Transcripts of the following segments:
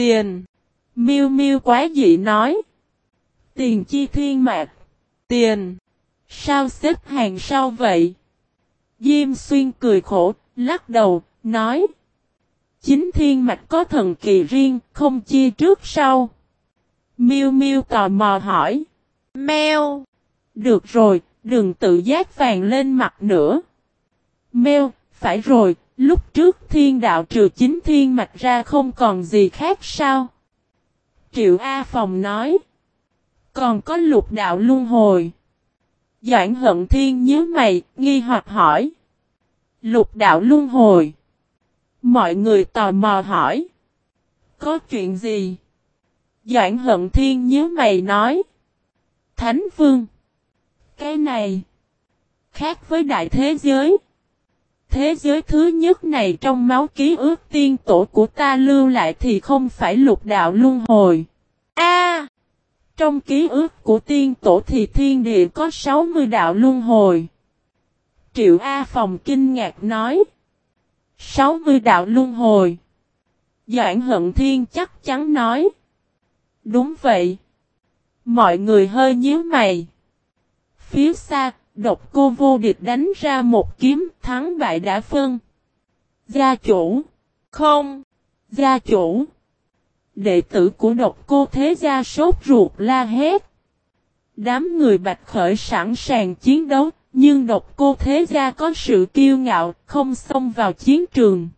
Tiền. Miêu miêu quá dị nói. Tiền chi thiên mạc. Tiền. Sao xếp hàng sau vậy? Diêm xuyên cười khổ, lắc đầu, nói. Chính thiên mạch có thần kỳ riêng, không chia trước sau. Miêu miêu tò mò hỏi. Mèo. Được rồi, đừng tự giác vàng lên mặt nữa. Mèo, phải rồi, lúc trước thiên đạo trừ chính thiên mạch ra không còn gì khác sao? Triệu A Phòng nói. Còn có lục đạo luân hồi. Doãn hận thiên nhớ mày, nghi hoặc hỏi. Lục đạo luân hồi. Mọi người tò mò hỏi. Có chuyện gì? Doãn hận thiên nhớ mày nói. Thánh vương. Cái này. Khác với đại thế giới. Thế giới thứ nhất này trong máu ký ức tiên tổ của ta lưu lại thì không phải lục đạo luân hồi. A Trong ký ức của tiên tổ thì thiên địa có 60 đạo luân hồi. Triệu A Phòng kinh ngạc nói. 60 đạo luân hồi. Doãn hận thiên chắc chắn nói. Đúng vậy. Mọi người hơi nhíu mày. Phía xa, độc cô vô địch đánh ra một kiếm thắng bại đã phân. Gia chủ. Không. Gia chủ. Đệ tử của độc cô thế gia sốt ruột la hét. Đám người bạch khởi sẵn sàng chiến đấu, nhưng độc cô thế gia có sự kiêu ngạo, không xông vào chiến trường.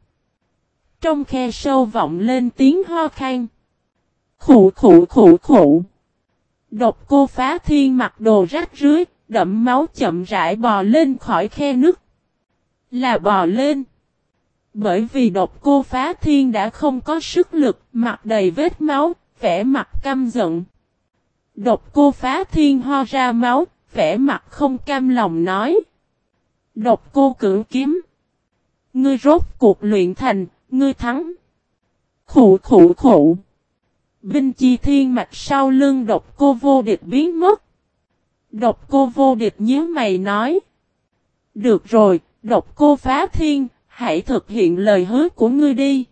Trong khe sâu vọng lên tiếng ho khan. Khủ khủ khủ khủ. Độc cô phá thiên mặc đồ rách rưới, đậm máu chậm rãi bò lên khỏi khe nước. Là bò lên. Bởi vì độc cô phá thiên đã không có sức lực, mặt đầy vết máu, vẻ mặt căm giận. Độc cô phá thiên ho ra máu, vẻ mặt không cam lòng nói. Độc cô cưỡng kiếm. Ngươi rốt cuộc luyện thành, ngươi thắng. Khủ khủ khủ. Binh chi thiên mạch sau lưng độc cô vô địch biến mất. Độc cô vô địch nhớ mày nói. Được rồi, độc cô phá thiên, hãy thực hiện lời hứa của ngươi đi.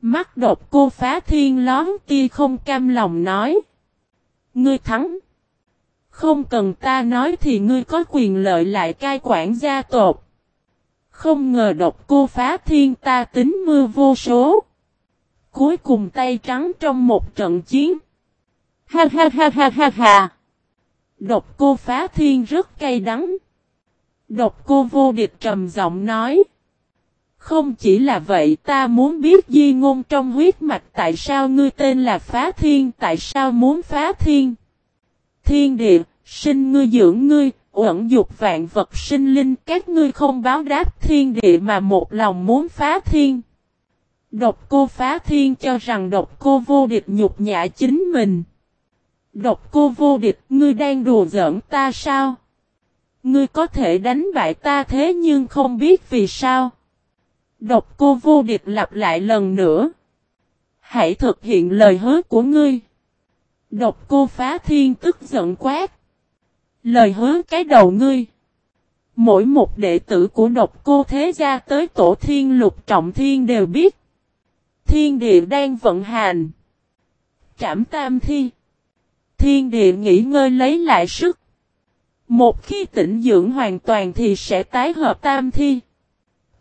Mắt độc cô phá thiên lón tia không cam lòng nói. Ngươi thắng. Không cần ta nói thì ngươi có quyền lợi lại cai quản gia tộc. Không ngờ độc cô phá thiên ta tính mưa vô số. Cuối cùng tay trắng trong một trận chiến. Ha ha ha ha ha ha. Độc cô phá thiên rất cay đắng. Độc cô vô địch trầm giọng nói. Không chỉ là vậy ta muốn biết di ngôn trong huyết mạch tại sao ngươi tên là phá thiên tại sao muốn phá thiên. Thiên địa, sinh ngươi dưỡng ngươi, uẩn dục vạn vật sinh linh các ngươi không báo đáp thiên địa mà một lòng muốn phá thiên. Độc cô phá thiên cho rằng độc cô vô địch nhục nhã chính mình. Độc cô vô địch, ngươi đang đùa giỡn ta sao? Ngươi có thể đánh bại ta thế nhưng không biết vì sao. Độc cô vô địch lặp lại lần nữa. Hãy thực hiện lời hứa của ngươi. Độc cô phá thiên tức giận quát. Lời hứa cái đầu ngươi. Mỗi một đệ tử của độc cô thế gia tới tổ thiên lục trọng thiên đều biết. Thiên địa đang vận hành. Trảm tam thi. Thiên địa nghỉ ngơi lấy lại sức. Một khi tỉnh dưỡng hoàn toàn thì sẽ tái hợp tam thi.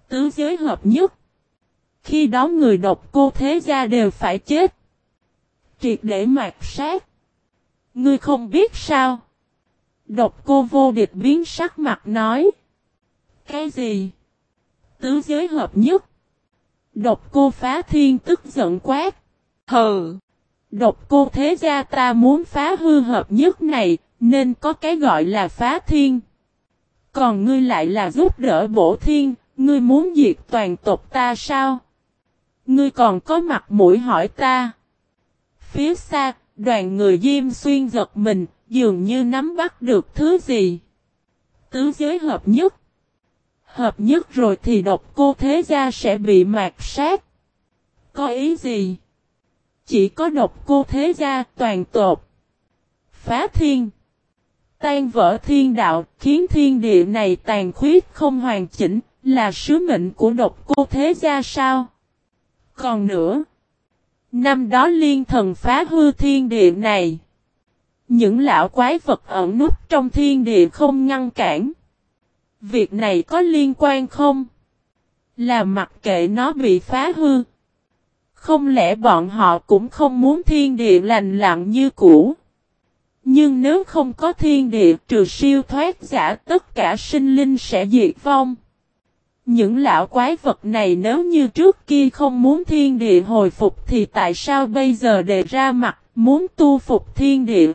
Tứ giới hợp nhất. Khi đó người độc cô thế gia đều phải chết. Triệt để mạt sát. Ngươi không biết sao. Độc cô vô địch biến sắc mặt nói. Cái gì? Tứ giới hợp nhất. Độc cô phá thiên tức giận quát. Hừ. Độc cô thế gia ta muốn phá hư hợp nhất này, nên có cái gọi là phá thiên. Còn ngươi lại là giúp đỡ bổ thiên, ngươi muốn diệt toàn tộc ta sao? Ngươi còn có mặt mũi hỏi ta. Phía xa, đoàn người Diêm Xuyên giật mình, dường như nắm bắt được thứ gì. Tứ giới hợp nhất. Hợp nhất rồi thì độc cô thế gia sẽ bị mạt sát. Có ý gì? Chỉ có độc cô thế gia toàn tột. Phá thiên. Tan vỡ thiên đạo, khiến thiên địa này tàn khuyết không hoàn chỉnh, là sứ mệnh của độc cô thế gia sao? Còn nữa. Năm đó liên thần phá hư thiên địa này. Những lão quái vật ẩn núp trong thiên địa không ngăn cản. Việc này có liên quan không? Là mặc kệ nó bị phá hư. Không lẽ bọn họ cũng không muốn thiên địa lành lặng như cũ? Nhưng nếu không có thiên địa, trừ siêu thoát giả, tất cả sinh linh sẽ diệt vong. Những lão quái vật này nếu như trước kia không muốn thiên địa hồi phục thì tại sao bây giờ đề ra mặt, muốn tu phục thiên địa?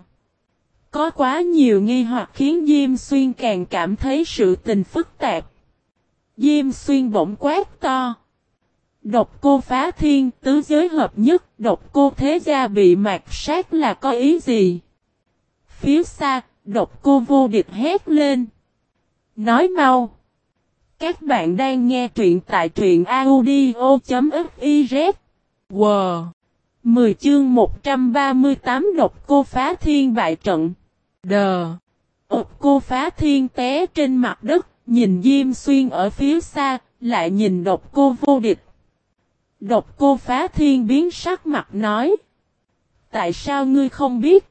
Có quá nhiều nghi hoặc khiến Diêm Xuyên càng cảm thấy sự tình phức tạp. Diêm Xuyên bỗng quát to. Độc cô phá thiên tứ giới hợp nhất, độc cô thế gia bị mạt sát là có ý gì? Phía xa, độc cô vô địch hét lên. Nói mau. Các bạn đang nghe truyện tại truyện audio.fiz. Wow! 10 chương 138 độc cô phá thiên bại trận. Đờ! Độc cô phá thiên té trên mặt đất, nhìn Diêm Xuyên ở phía xa, lại nhìn độc cô vô địch. Độc cô phá thiên biến sắc mặt nói. Tại sao ngươi không biết?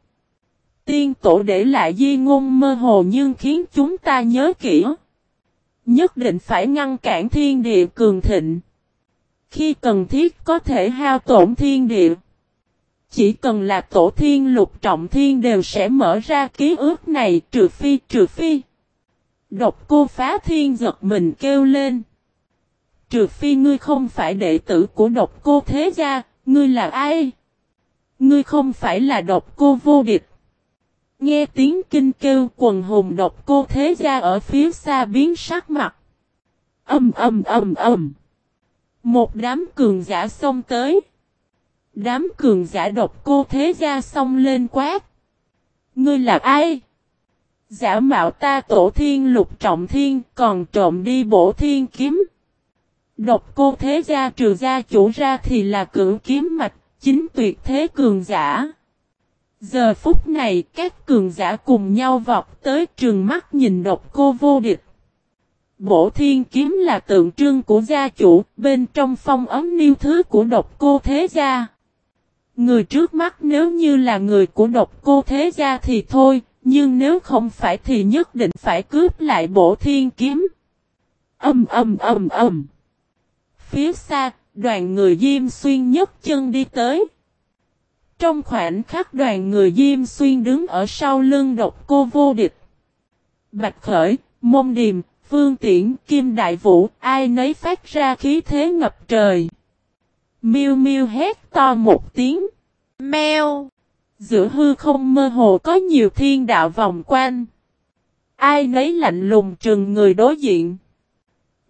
Tiên tổ để lại di ngôn mơ hồ nhưng khiến chúng ta nhớ kỹ. Nhất định phải ngăn cản thiên địa cường thịnh. Khi cần thiết có thể hao tổn thiên địa. Chỉ cần là tổ thiên lục trọng thiên đều sẽ mở ra ký ức này trừ phi trừ phi. Độc cô phá thiên giật mình kêu lên. Trừ phi ngươi không phải đệ tử của độc cô thế gia, ngươi là ai? Ngươi không phải là độc cô vô địch. Nghe tiếng kinh kêu quần hùng độc cô thế gia ở phía xa biến sắc mặt. Âm âm âm âm. Một đám cường giả xông tới. Đám cường giả độc cô thế gia xông lên quát. Ngươi là ai? Giả mạo ta tổ thiên lục trọng thiên còn trộm đi bổ thiên kiếm. Độc cô thế gia trừ gia chủ ra thì là cử kiếm mạch, chính tuyệt thế cường giả. Giờ phút này các cường giả cùng nhau vọt tới trường mắt nhìn độc cô vô địch. Bổ thiên kiếm là tượng trưng của gia chủ, bên trong phong ấm niêu thứ của độc cô thế gia. Người trước mắt nếu như là người của độc cô thế gia thì thôi, nhưng nếu không phải thì nhất định phải cướp lại bổ thiên kiếm. Âm âm âm âm. Phía xa, đoàn người Diêm Xuyên nhấc chân đi tới. Trong khoảnh khắc đoàn người Diêm Xuyên đứng ở sau lưng độc cô vô địch. Bạch Khởi, Môn Điềm, Phương Tiễn, Kim Đại Vũ, ai nấy phát ra khí thế ngập trời. Miêu Miêu hét to một tiếng. Mèo! Giữa hư không mơ hồ có nhiều thiên đạo vòng quanh. Ai nấy lạnh lùng trừng người đối diện.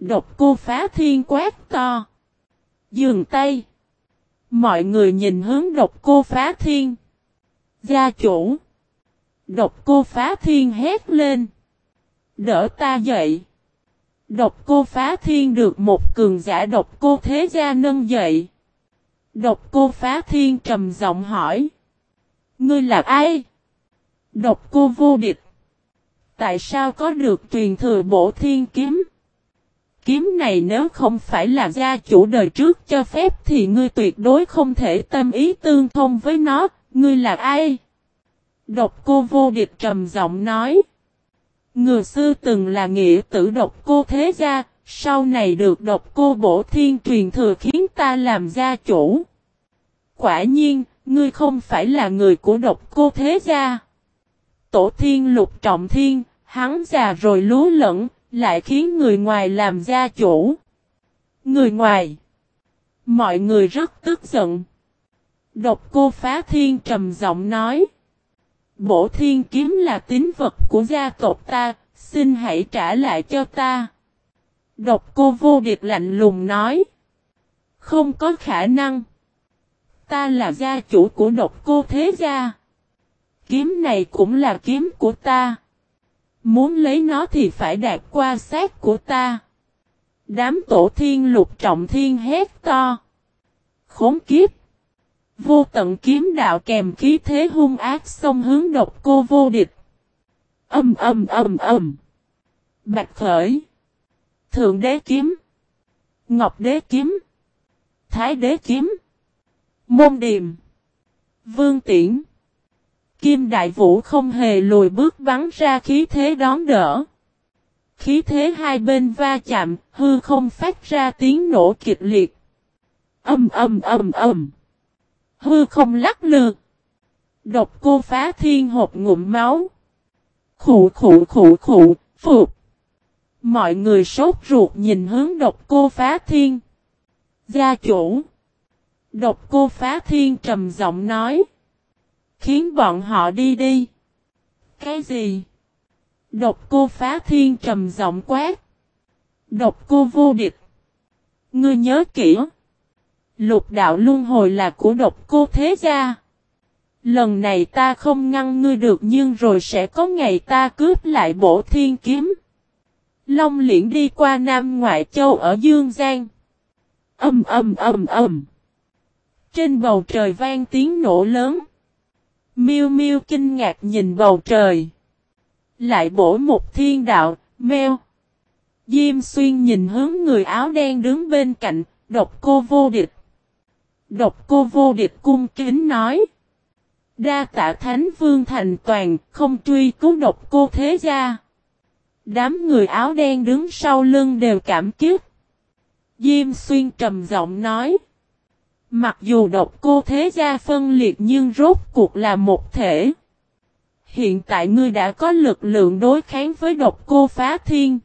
Độc cô phá thiên quát to. Dường tay. Mọi người nhìn hướng độc cô phá thiên. Gia chủ. Độc cô phá thiên hét lên. Đỡ ta dậy. Độc cô phá thiên được một cường giả độc cô thế gia nâng dậy. Độc cô phá thiên trầm giọng hỏi. Ngươi là ai? Độc cô vô địch. Tại sao có được truyền thừa bổ thiên kiếm? Kiếm này nếu không phải là gia chủ đời trước cho phép thì ngươi tuyệt đối không thể tâm ý tương thông với nó, ngươi là ai? Độc cô vô địch trầm giọng nói. Người xưa từng là nghĩa tử độc cô thế gia, sau này được độc cô bổ thiên truyền thừa khiến ta làm gia chủ. Quả nhiên, ngươi không phải là người của độc cô thế gia. Tổ thiên lục trọng thiên, hắn già rồi lú lẫn, lại khiến người ngoài làm gia chủ. Người ngoài. Mọi người rất tức giận. Độc cô phá thiên trầm giọng nói. Bổ thiên kiếm là tín vật của gia tộc ta, xin hãy trả lại cho ta. Độc cô vô địch lạnh lùng nói. Không có khả năng. Ta là gia chủ của độc cô thế gia. Kiếm này cũng là kiếm của ta. Muốn lấy nó thì phải đạt qua xác của ta. Đám tổ thiên lục trọng thiên hét to. Khốn kiếp. Vô tận kiếm đạo kèm khí thế hung ác xông hướng độc cô vô địch. Âm âm âm âm. Bạch khởi. Thượng đế kiếm. Ngọc đế kiếm. Thái đế kiếm. Môn điềm. Vương tiễn. Kim Đại Vũ không hề lùi bước bắn ra khí thế đón đỡ. Khí thế hai bên va chạm, hư không phát ra tiếng nổ kịch liệt. Âm âm âm âm. Hư không lắc lư. Độc cô phá thiên hộp ngụm máu. Khủ khủ khủ khủ, phục. Mọi người sốt ruột nhìn hướng độc cô phá thiên. Gia chủ. Độc cô phá thiên trầm giọng nói. Khiến bọn họ đi đi. Cái gì? Độc cô phá thiên trầm giọng quát. Độc cô vô địch. Ngươi nhớ kỹ. Lục đạo luân hồi là của độc cô thế gia. Lần này ta không ngăn ngươi được nhưng rồi sẽ có ngày ta cướp lại bổ thiên kiếm. Long liễn đi qua Nam Ngoại Châu ở Dương Giang. Âm âm âm âm. Trên bầu trời vang tiếng nổ lớn. Miêu miêu kinh ngạc nhìn bầu trời. Lại bổ một thiên đạo, meo. Diêm xuyên nhìn hướng người áo đen đứng bên cạnh, độc cô vô địch. Độc cô vô địch cung kính nói. Đa tạ thánh vương thành toàn, không truy cứu độc cô thế gia. Đám người áo đen đứng sau lưng đều cảm kiếp. Diêm xuyên trầm giọng nói. Mặc dù độc cô thế gia phân liệt nhưng rốt cuộc là một thể. Hiện tại ngươi đã có lực lượng đối kháng với độc cô phá thiên.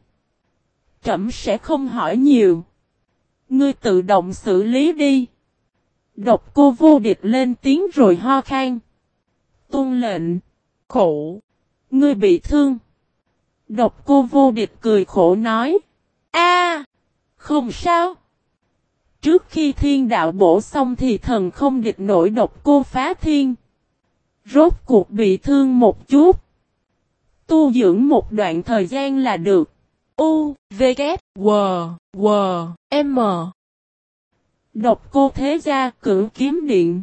Trẩm sẽ không hỏi nhiều. Ngươi tự động xử lý đi. Độc cô vô địch lên tiếng rồi ho khan. Tôn lệnh. Khổ. Ngươi bị thương. Độc cô vô địch cười khổ nói. a không sao. Trước khi thiên đạo bổ xong thì thần không địch nổi độc cô phá thiên. Rốt cuộc bị thương một chút. Tu dưỡng một đoạn thời gian là được. U, V, K, W, W, M. Độc cô thế gia cử kiếm điện.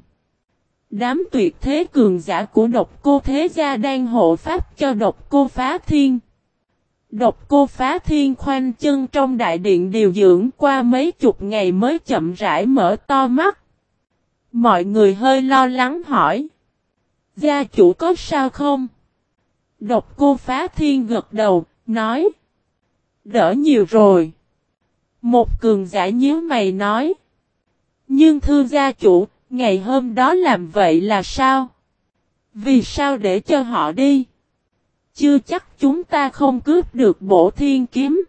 Đám tuyệt thế cường giả của độc cô thế gia đang hộ pháp cho độc cô phá thiên. Độc cô phá thiên khoanh chân trong đại điện điều dưỡng qua mấy chục ngày mới chậm rãi mở to mắt. Mọi người hơi lo lắng hỏi. Gia chủ có sao không? Độc cô phá thiên gật đầu, nói. Đỡ nhiều rồi. Một cường giả nhíu mày nói. Nhưng thưa gia chủ, ngày hôm đó làm vậy là sao? Vì sao để cho họ đi? Chưa chắc chúng ta không cướp được bổ thiên kiếm.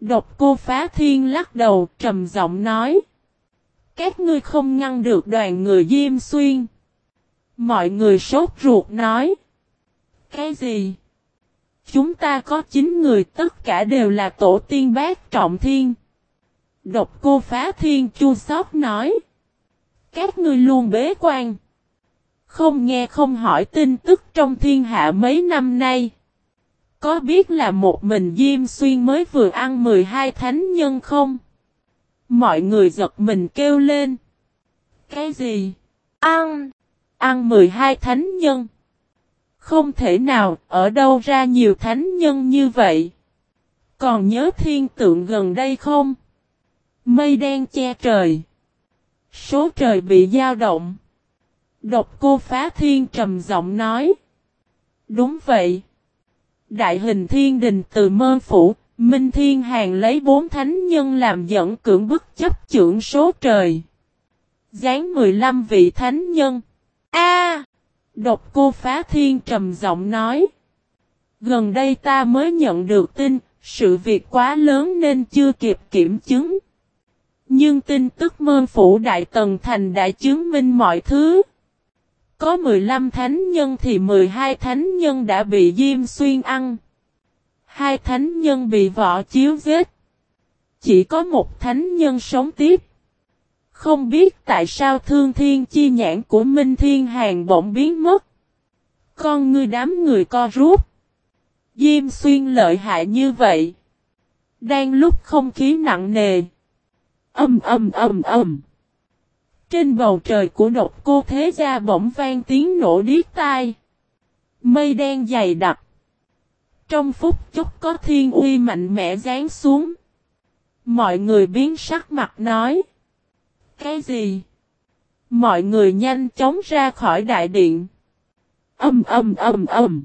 Độc cô phá thiên lắc đầu, trầm giọng nói. Các ngươi không ngăn được đoàn người Diêm Xuyên. Mọi người sốt ruột nói. Cái gì? Chúng ta có 9 người, tất cả đều là tổ tiên bác trọng thiên. Độc cô phá thiên chua sóc nói. Các ngươi luôn bế quan. Không nghe không hỏi tin tức trong thiên hạ mấy năm nay. Có biết là một mình Diêm Xuyên mới vừa ăn 12 thánh nhân không? Mọi người giật mình kêu lên. Cái gì? Ăn! Ăn 12 thánh nhân. Không thể nào, ở đâu ra nhiều thánh nhân như vậy? Còn nhớ thiên tượng gần đây không? Mây đen che trời. Số trời bị dao động. Độc cô phá thiên trầm giọng nói. Đúng vậy. Đại hình thiên đình từ mơ phủ, Minh Thiên Hàng lấy bốn thánh nhân làm dẫn cưỡng bức chấp trưởng số trời. Gián 15 vị thánh nhân. A! độc cô phá thiên trầm giọng nói. Gần đây ta mới nhận được tin, sự việc quá lớn nên chưa kịp kiểm chứng. Nhưng tin tức mơ phủ Đại Tần Thành đã chứng minh mọi thứ. Có 15 thánh nhân thì 12 thánh nhân đã bị Diêm Xuyên ăn. Hai thánh nhân bị võ chiếu giết. Chỉ có một thánh nhân sống tiếp. Không biết tại sao thương thiên chi nhãn của Minh Thiên Hàng bỗng biến mất. Con ngươi đám người co rút. Diêm xuyên lợi hại như vậy. Đang lúc không khí nặng nề. Âm âm âm âm. Trên bầu trời của độc cô thế gia bỗng vang tiếng nổ điếc tai. Mây đen dày đặc. Trong phút chốc có thiên uy mạnh mẽ rán xuống. Mọi người biến sắc mặt nói. Cái gì? Mọi người nhanh chóng ra khỏi đại điện. Âm âm âm âm.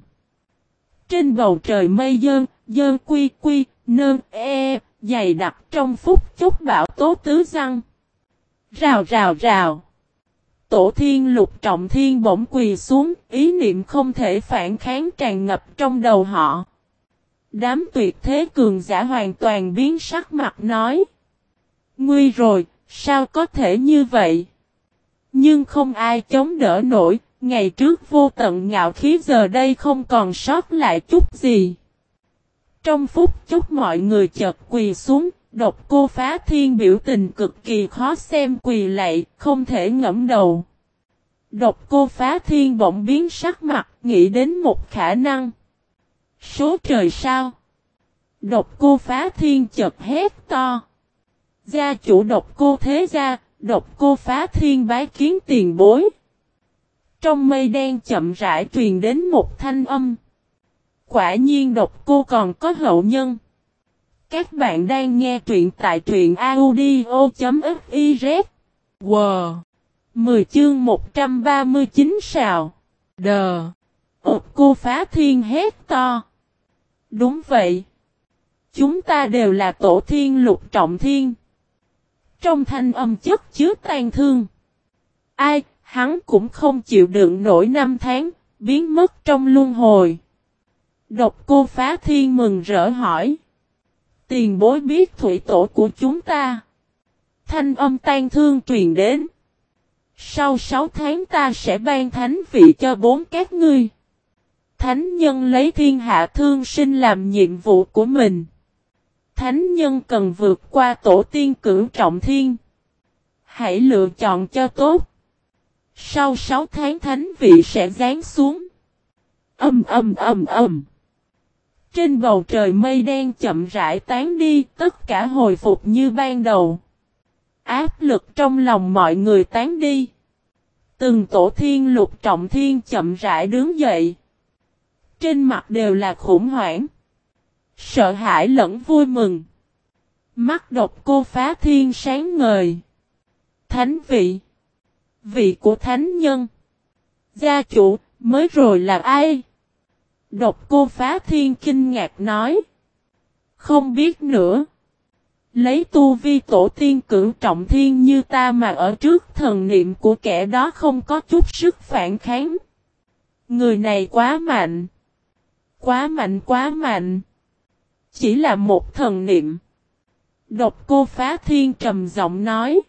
Trên bầu trời mây dơn, dơn quy quy, nơn e, e, dày đặc trong phút chốc bão tố tứ răng. Rào rào rào. Tổ thiên lục trọng thiên bỗng quỳ xuống, ý niệm không thể phản kháng tràn ngập trong đầu họ. Đám tuyệt thế cường giả hoàn toàn biến sắc mặt nói. Nguy rồi, sao có thể như vậy? Nhưng không ai chống đỡ nổi, ngày trước vô tận ngạo khí giờ đây không còn sót lại chút gì. Trong phút chốc mọi người chợt quỳ xuống, độc cô phá thiên biểu tình cực kỳ khó xem quỳ lạy, không thể ngẫm đầu. Độc cô phá thiên bỗng biến sắc mặt, nghĩ đến một khả năng. Số trời sao? Độc cô phá thiên chợt hét to. Gia chủ độc cô thế gia, độc cô phá thiên bái kiến tiền bối. Trong mây đen chậm rãi truyền đến một thanh âm. Quả nhiên độc cô còn có hậu nhân. Các bạn đang nghe truyện tại truyện audio.fiz. Wow! 10 chương 139 sào. Đờ! Ôt cô phá thiên hét to. Đúng vậy. Chúng ta đều là tổ thiên lục trọng thiên. Trong thanh âm chất chứa tan thương. Ai, hắn cũng không chịu đựng nổi năm tháng, biến mất trong luân hồi. Độc cô phá thiên mừng rỡ hỏi. Tiền bối biết thủy tổ của chúng ta. Thanh âm tan thương truyền đến. Sau sáu tháng ta sẽ ban thánh vị cho bốn các ngươi. Thánh nhân lấy thiên hạ thương sinh làm nhiệm vụ của mình. Thánh nhân cần vượt qua tổ tiên cửu trọng thiên. Hãy lựa chọn cho tốt. Sau 6 tháng thánh vị sẽ rán xuống. Âm âm âm âm. Trên bầu trời mây đen chậm rãi tán đi, tất cả hồi phục như ban đầu. Áp lực trong lòng mọi người tán đi. Từng tổ thiên lục trọng thiên chậm rãi đứng dậy. Trên mặt đều là khủng hoảng. Sợ hãi lẫn vui mừng. Mắt độc cô phá thiên sáng ngời. Thánh vị. Vị của thánh nhân. Gia chủ, mới rồi là ai? Độc cô phá thiên kinh ngạc nói. Không biết nữa. Lấy tu vi tổ tiên cử trọng thiên như ta mà ở trước thần niệm của kẻ đó không có chút sức phản kháng. Người này quá mạnh. Quá mạnh quá mạnh. Chỉ là một thần niệm. Độc cô phá thiên trầm giọng nói.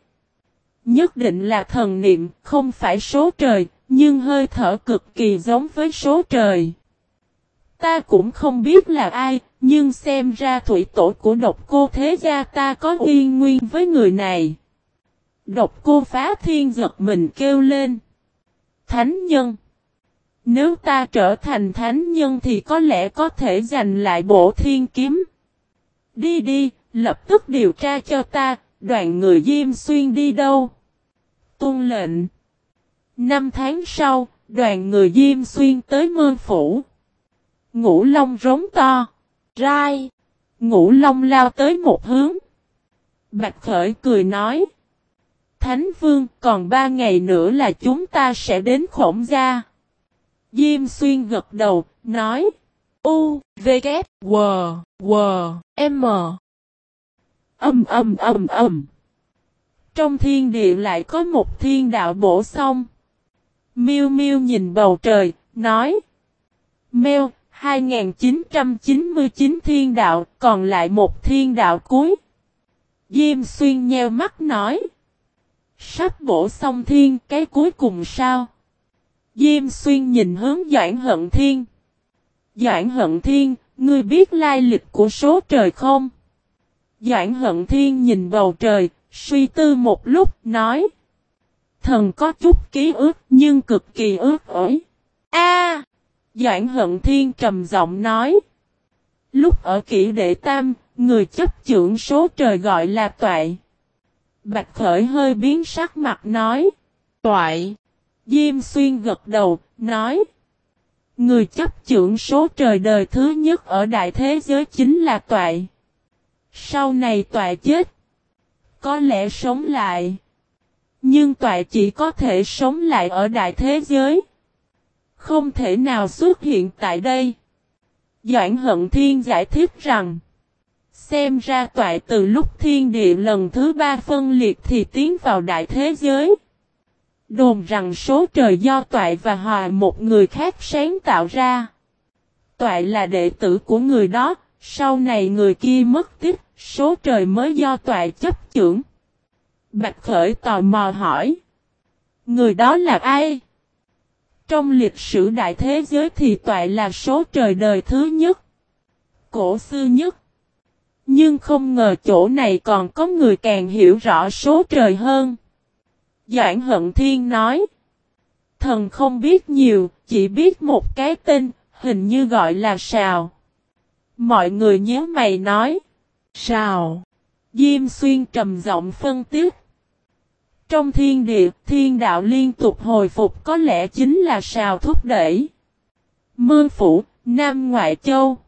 Nhất định là thần niệm, không phải số trời, nhưng hơi thở cực kỳ giống với số trời. Ta cũng không biết là ai, nhưng xem ra thủy tổ của độc cô thế gia ta có uyên nguyên với người này. Độc cô phá thiên giật mình kêu lên. Thánh nhân. Nếu ta trở thành thánh nhân thì có lẽ có thể giành lại bộ thiên kiếm. Đi đi, lập tức điều tra cho ta, đoàn người Diêm Xuyên đi đâu? Tôn lệnh. Năm tháng sau, đoàn người Diêm Xuyên tới mơ phủ. Ngũ Long rống to. Rai. Ngũ Long lao tới một hướng. Bạch Khởi cười nói. Thánh Vương còn ba ngày nữa là chúng ta sẽ đến khổng gia. Diêm Xuyên gật đầu, nói. U, V, K, W, W, M. Âm âm âm âm. Trong thiên địa lại có một thiên đạo bổ song. Miêu Miêu nhìn bầu trời, nói. Mèo, 2999 thiên đạo, còn lại một thiên đạo cuối. Diêm xuyên nheo mắt nói. Sắp bổ xong thiên, cái cuối cùng sao? Diêm xuyên nhìn hướng Doãn Hận Thiên. Doãn Hận Thiên, ngươi biết lai lịch của số trời không? Doãn Hận Thiên nhìn bầu trời, suy tư một lúc, nói. Thần có chút ký ức, nhưng cực kỳ ước ổi. A! Doãn hận thiên trầm giọng nói. Lúc ở kỷ đệ tam, người chấp trưởng số trời gọi là toại. Bạch khởi hơi biến sắc mặt nói. Toại. Diêm xuyên gật đầu, nói. Người chấp trưởng số trời đời thứ nhất ở đại thế giới chính là toại. Sau này toại chết. Có lẽ sống lại. Nhưng toại chỉ có thể sống lại ở đại thế giới. Không thể nào xuất hiện tại đây. Doãn Hận Thiên giải thích rằng. Xem ra toại từ lúc thiên địa lần thứ ba phân liệt thì tiến vào đại thế giới. Đồn rằng số trời do toại và hòa một người khác sáng tạo ra. Toại là đệ tử của người đó, sau này người kia mất tích, số trời mới do toại chấp trưởng. Bạch Khởi tò mò hỏi. Người đó là ai? Trong lịch sử đại thế giới thì toại là số trời đời thứ nhất. Cổ xưa nhất. Nhưng không ngờ chỗ này còn có người càng hiểu rõ số trời hơn. Doãn Hận Thiên nói. Thần không biết nhiều, chỉ biết một cái tên, hình như gọi là Sào. Mọi người nhớ mày nói. Sào. Diêm Xuyên trầm giọng phân tích. Trong thiên địa, thiên đạo liên tục hồi phục có lẽ chính là sào thúc đẩy. mương phủ, Nam Ngoại Châu.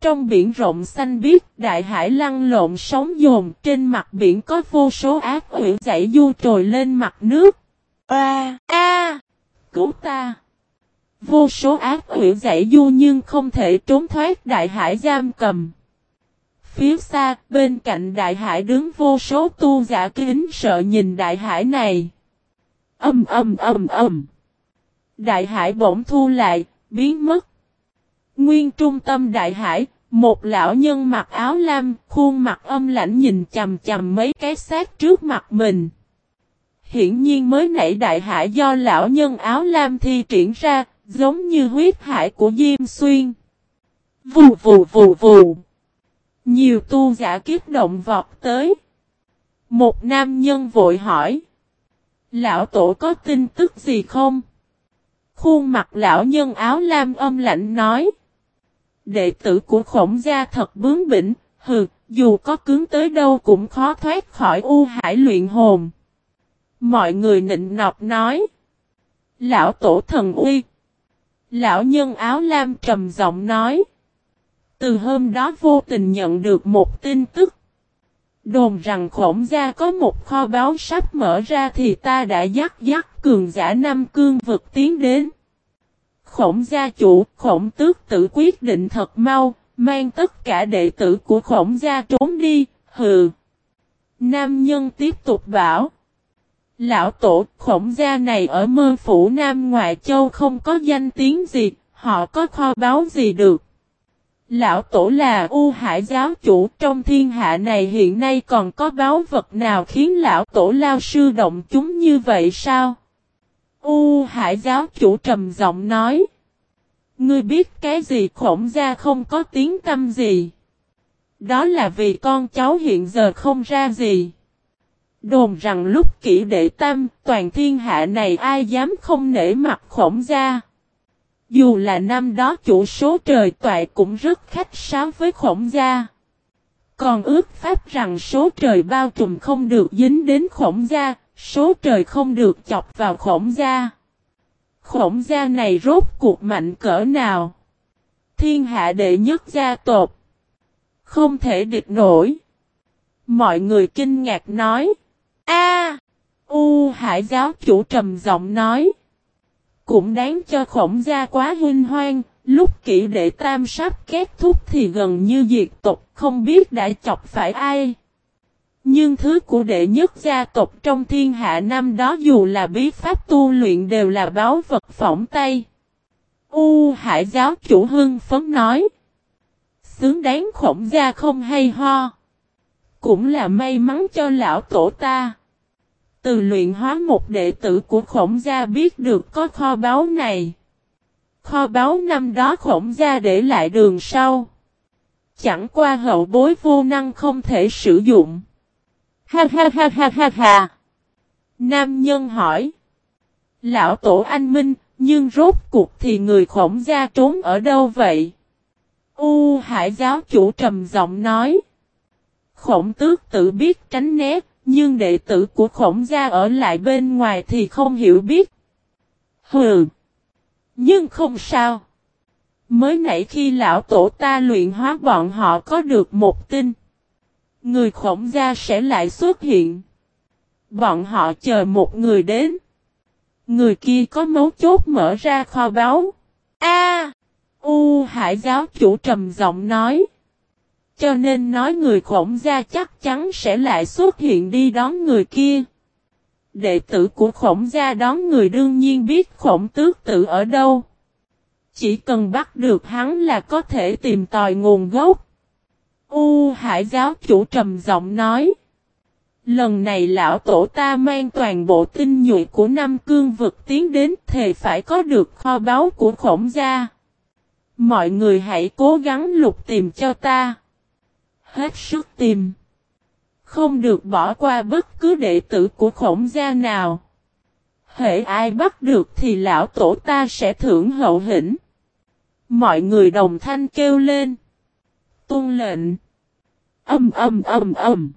Trong biển rộng xanh biếc, đại hải lăn lộn sóng dồn, trên mặt biển có vô số ác quỷ dãy du trồi lên mặt nước. A a, cứu ta. Vô số ác quỷ dãy du nhưng không thể trốn thoát đại hải giam cầm. Phía xa, bên cạnh đại hải đứng vô số tu giả kính sợ nhìn đại hải này. Âm âm âm âm. Đại hải bỗng thu lại, biến mất. Nguyên trung tâm đại hải, một lão nhân mặc áo lam, khuôn mặt âm lãnh nhìn chầm chầm mấy cái xác trước mặt mình. Hiển nhiên mới nãy đại hải do lão nhân áo lam thi triển ra, giống như huyết hải của Diêm Xuyên. Vù vù vù vù. Nhiều tu giả kiếp động vọt tới. Một nam nhân vội hỏi. Lão tổ có tin tức gì không? Khuôn mặt lão nhân áo lam âm lạnh nói. Đệ tử của khổng gia thật bướng bỉnh, hừ, dù có cứng tới đâu cũng khó thoát khỏi u hải luyện hồn. Mọi người nịnh nọt nói. Lão tổ thần uy. Lão nhân áo lam trầm giọng nói. Từ hôm đó vô tình nhận được một tin tức. Đồn rằng khổng gia có một kho báu sắp mở ra thì ta đã dắt dắt cường giả nam cương vực tiến đến. Khổng gia chủ, khổng tước tự quyết định thật mau, mang tất cả đệ tử của khổng gia trốn đi, hừ. Nam nhân tiếp tục bảo. Lão tổ khổng gia này ở mơ phủ Nam Ngoại Châu không có danh tiếng gì, họ có kho báu gì được. Lão Tổ là U Hải giáo chủ, trong thiên hạ này hiện nay còn có báo vật nào khiến Lão Tổ lao sư động chúng như vậy sao? U Hải giáo chủ trầm giọng nói. Ngươi biết cái gì khổng ra không có tiếng tâm gì. Đó là vì con cháu hiện giờ không ra gì. Đồn rằng lúc kỷ đệ tâm toàn thiên hạ này ai dám không nể mặt khổng ra. Dù là năm đó chủ số trời toại cũng rất khách sáo với khổng gia. Còn ước pháp rằng số trời bao trùm không được dính đến khổng gia, số trời không được chọc vào khổng gia. Khổng gia này rốt cuộc mạnh cỡ nào? Thiên hạ đệ nhất gia tộc. Không thể địch nổi. Mọi người kinh ngạc nói. A, U Hải giáo chủ trầm giọng nói. Cũng đáng cho khổng gia quá huynh hoang, lúc kỷ đệ tam sắp kết thúc thì gần như diệt tộc, không biết đã chọc phải ai. Nhưng thứ của đệ nhất gia tộc trong thiên hạ năm đó dù là bí pháp tu luyện đều là báo vật phỏng tay. U hải giáo chủ hưng phấn nói. Xứng đáng khổng gia không hay ho. Cũng là may mắn cho lão tổ ta. Từ luyện hóa một đệ tử của khổng gia biết được có kho báu này. Kho báu năm đó khổng gia để lại đường sau. Chẳng qua hậu bối vô năng không thể sử dụng. Ha ha ha ha ha ha. Nam nhân hỏi. Lão tổ anh Minh, nhưng rốt cuộc thì người khổng gia trốn ở đâu vậy? U hải giáo chủ trầm giọng nói. Khổng tước tự biết tránh né, nhưng đệ tử của khổng gia ở lại bên ngoài thì không hiểu biết. Hừ. Nhưng không sao. Mới nãy khi lão tổ ta luyện hóa bọn họ có được một tin. Người khổng gia sẽ lại xuất hiện. Bọn họ chờ một người đến. Người kia có mấu chốt mở ra kho báu. A, U Hải giáo chủ trầm giọng nói. Cho nên nói người khổng gia chắc chắn sẽ lại xuất hiện đi đón người kia. Đệ tử của khổng gia đón người đương nhiên biết khổng tước tự ở đâu. Chỉ cần bắt được hắn là có thể tìm tòi nguồn gốc. U Hải giáo chủ trầm giọng nói. Lần này lão tổ ta mang toàn bộ tinh nhuệ của năm cương vực tiến đến thề phải có được kho báu của khổng gia. Mọi người hãy cố gắng lục tìm cho ta. Hết sức tìm. Không được bỏ qua bất cứ đệ tử của khổng gia nào. Hệ ai bắt được thì lão tổ ta sẽ thưởng hậu hĩnh. Mọi người đồng thanh kêu lên. Tôn lệnh. Âm âm âm âm.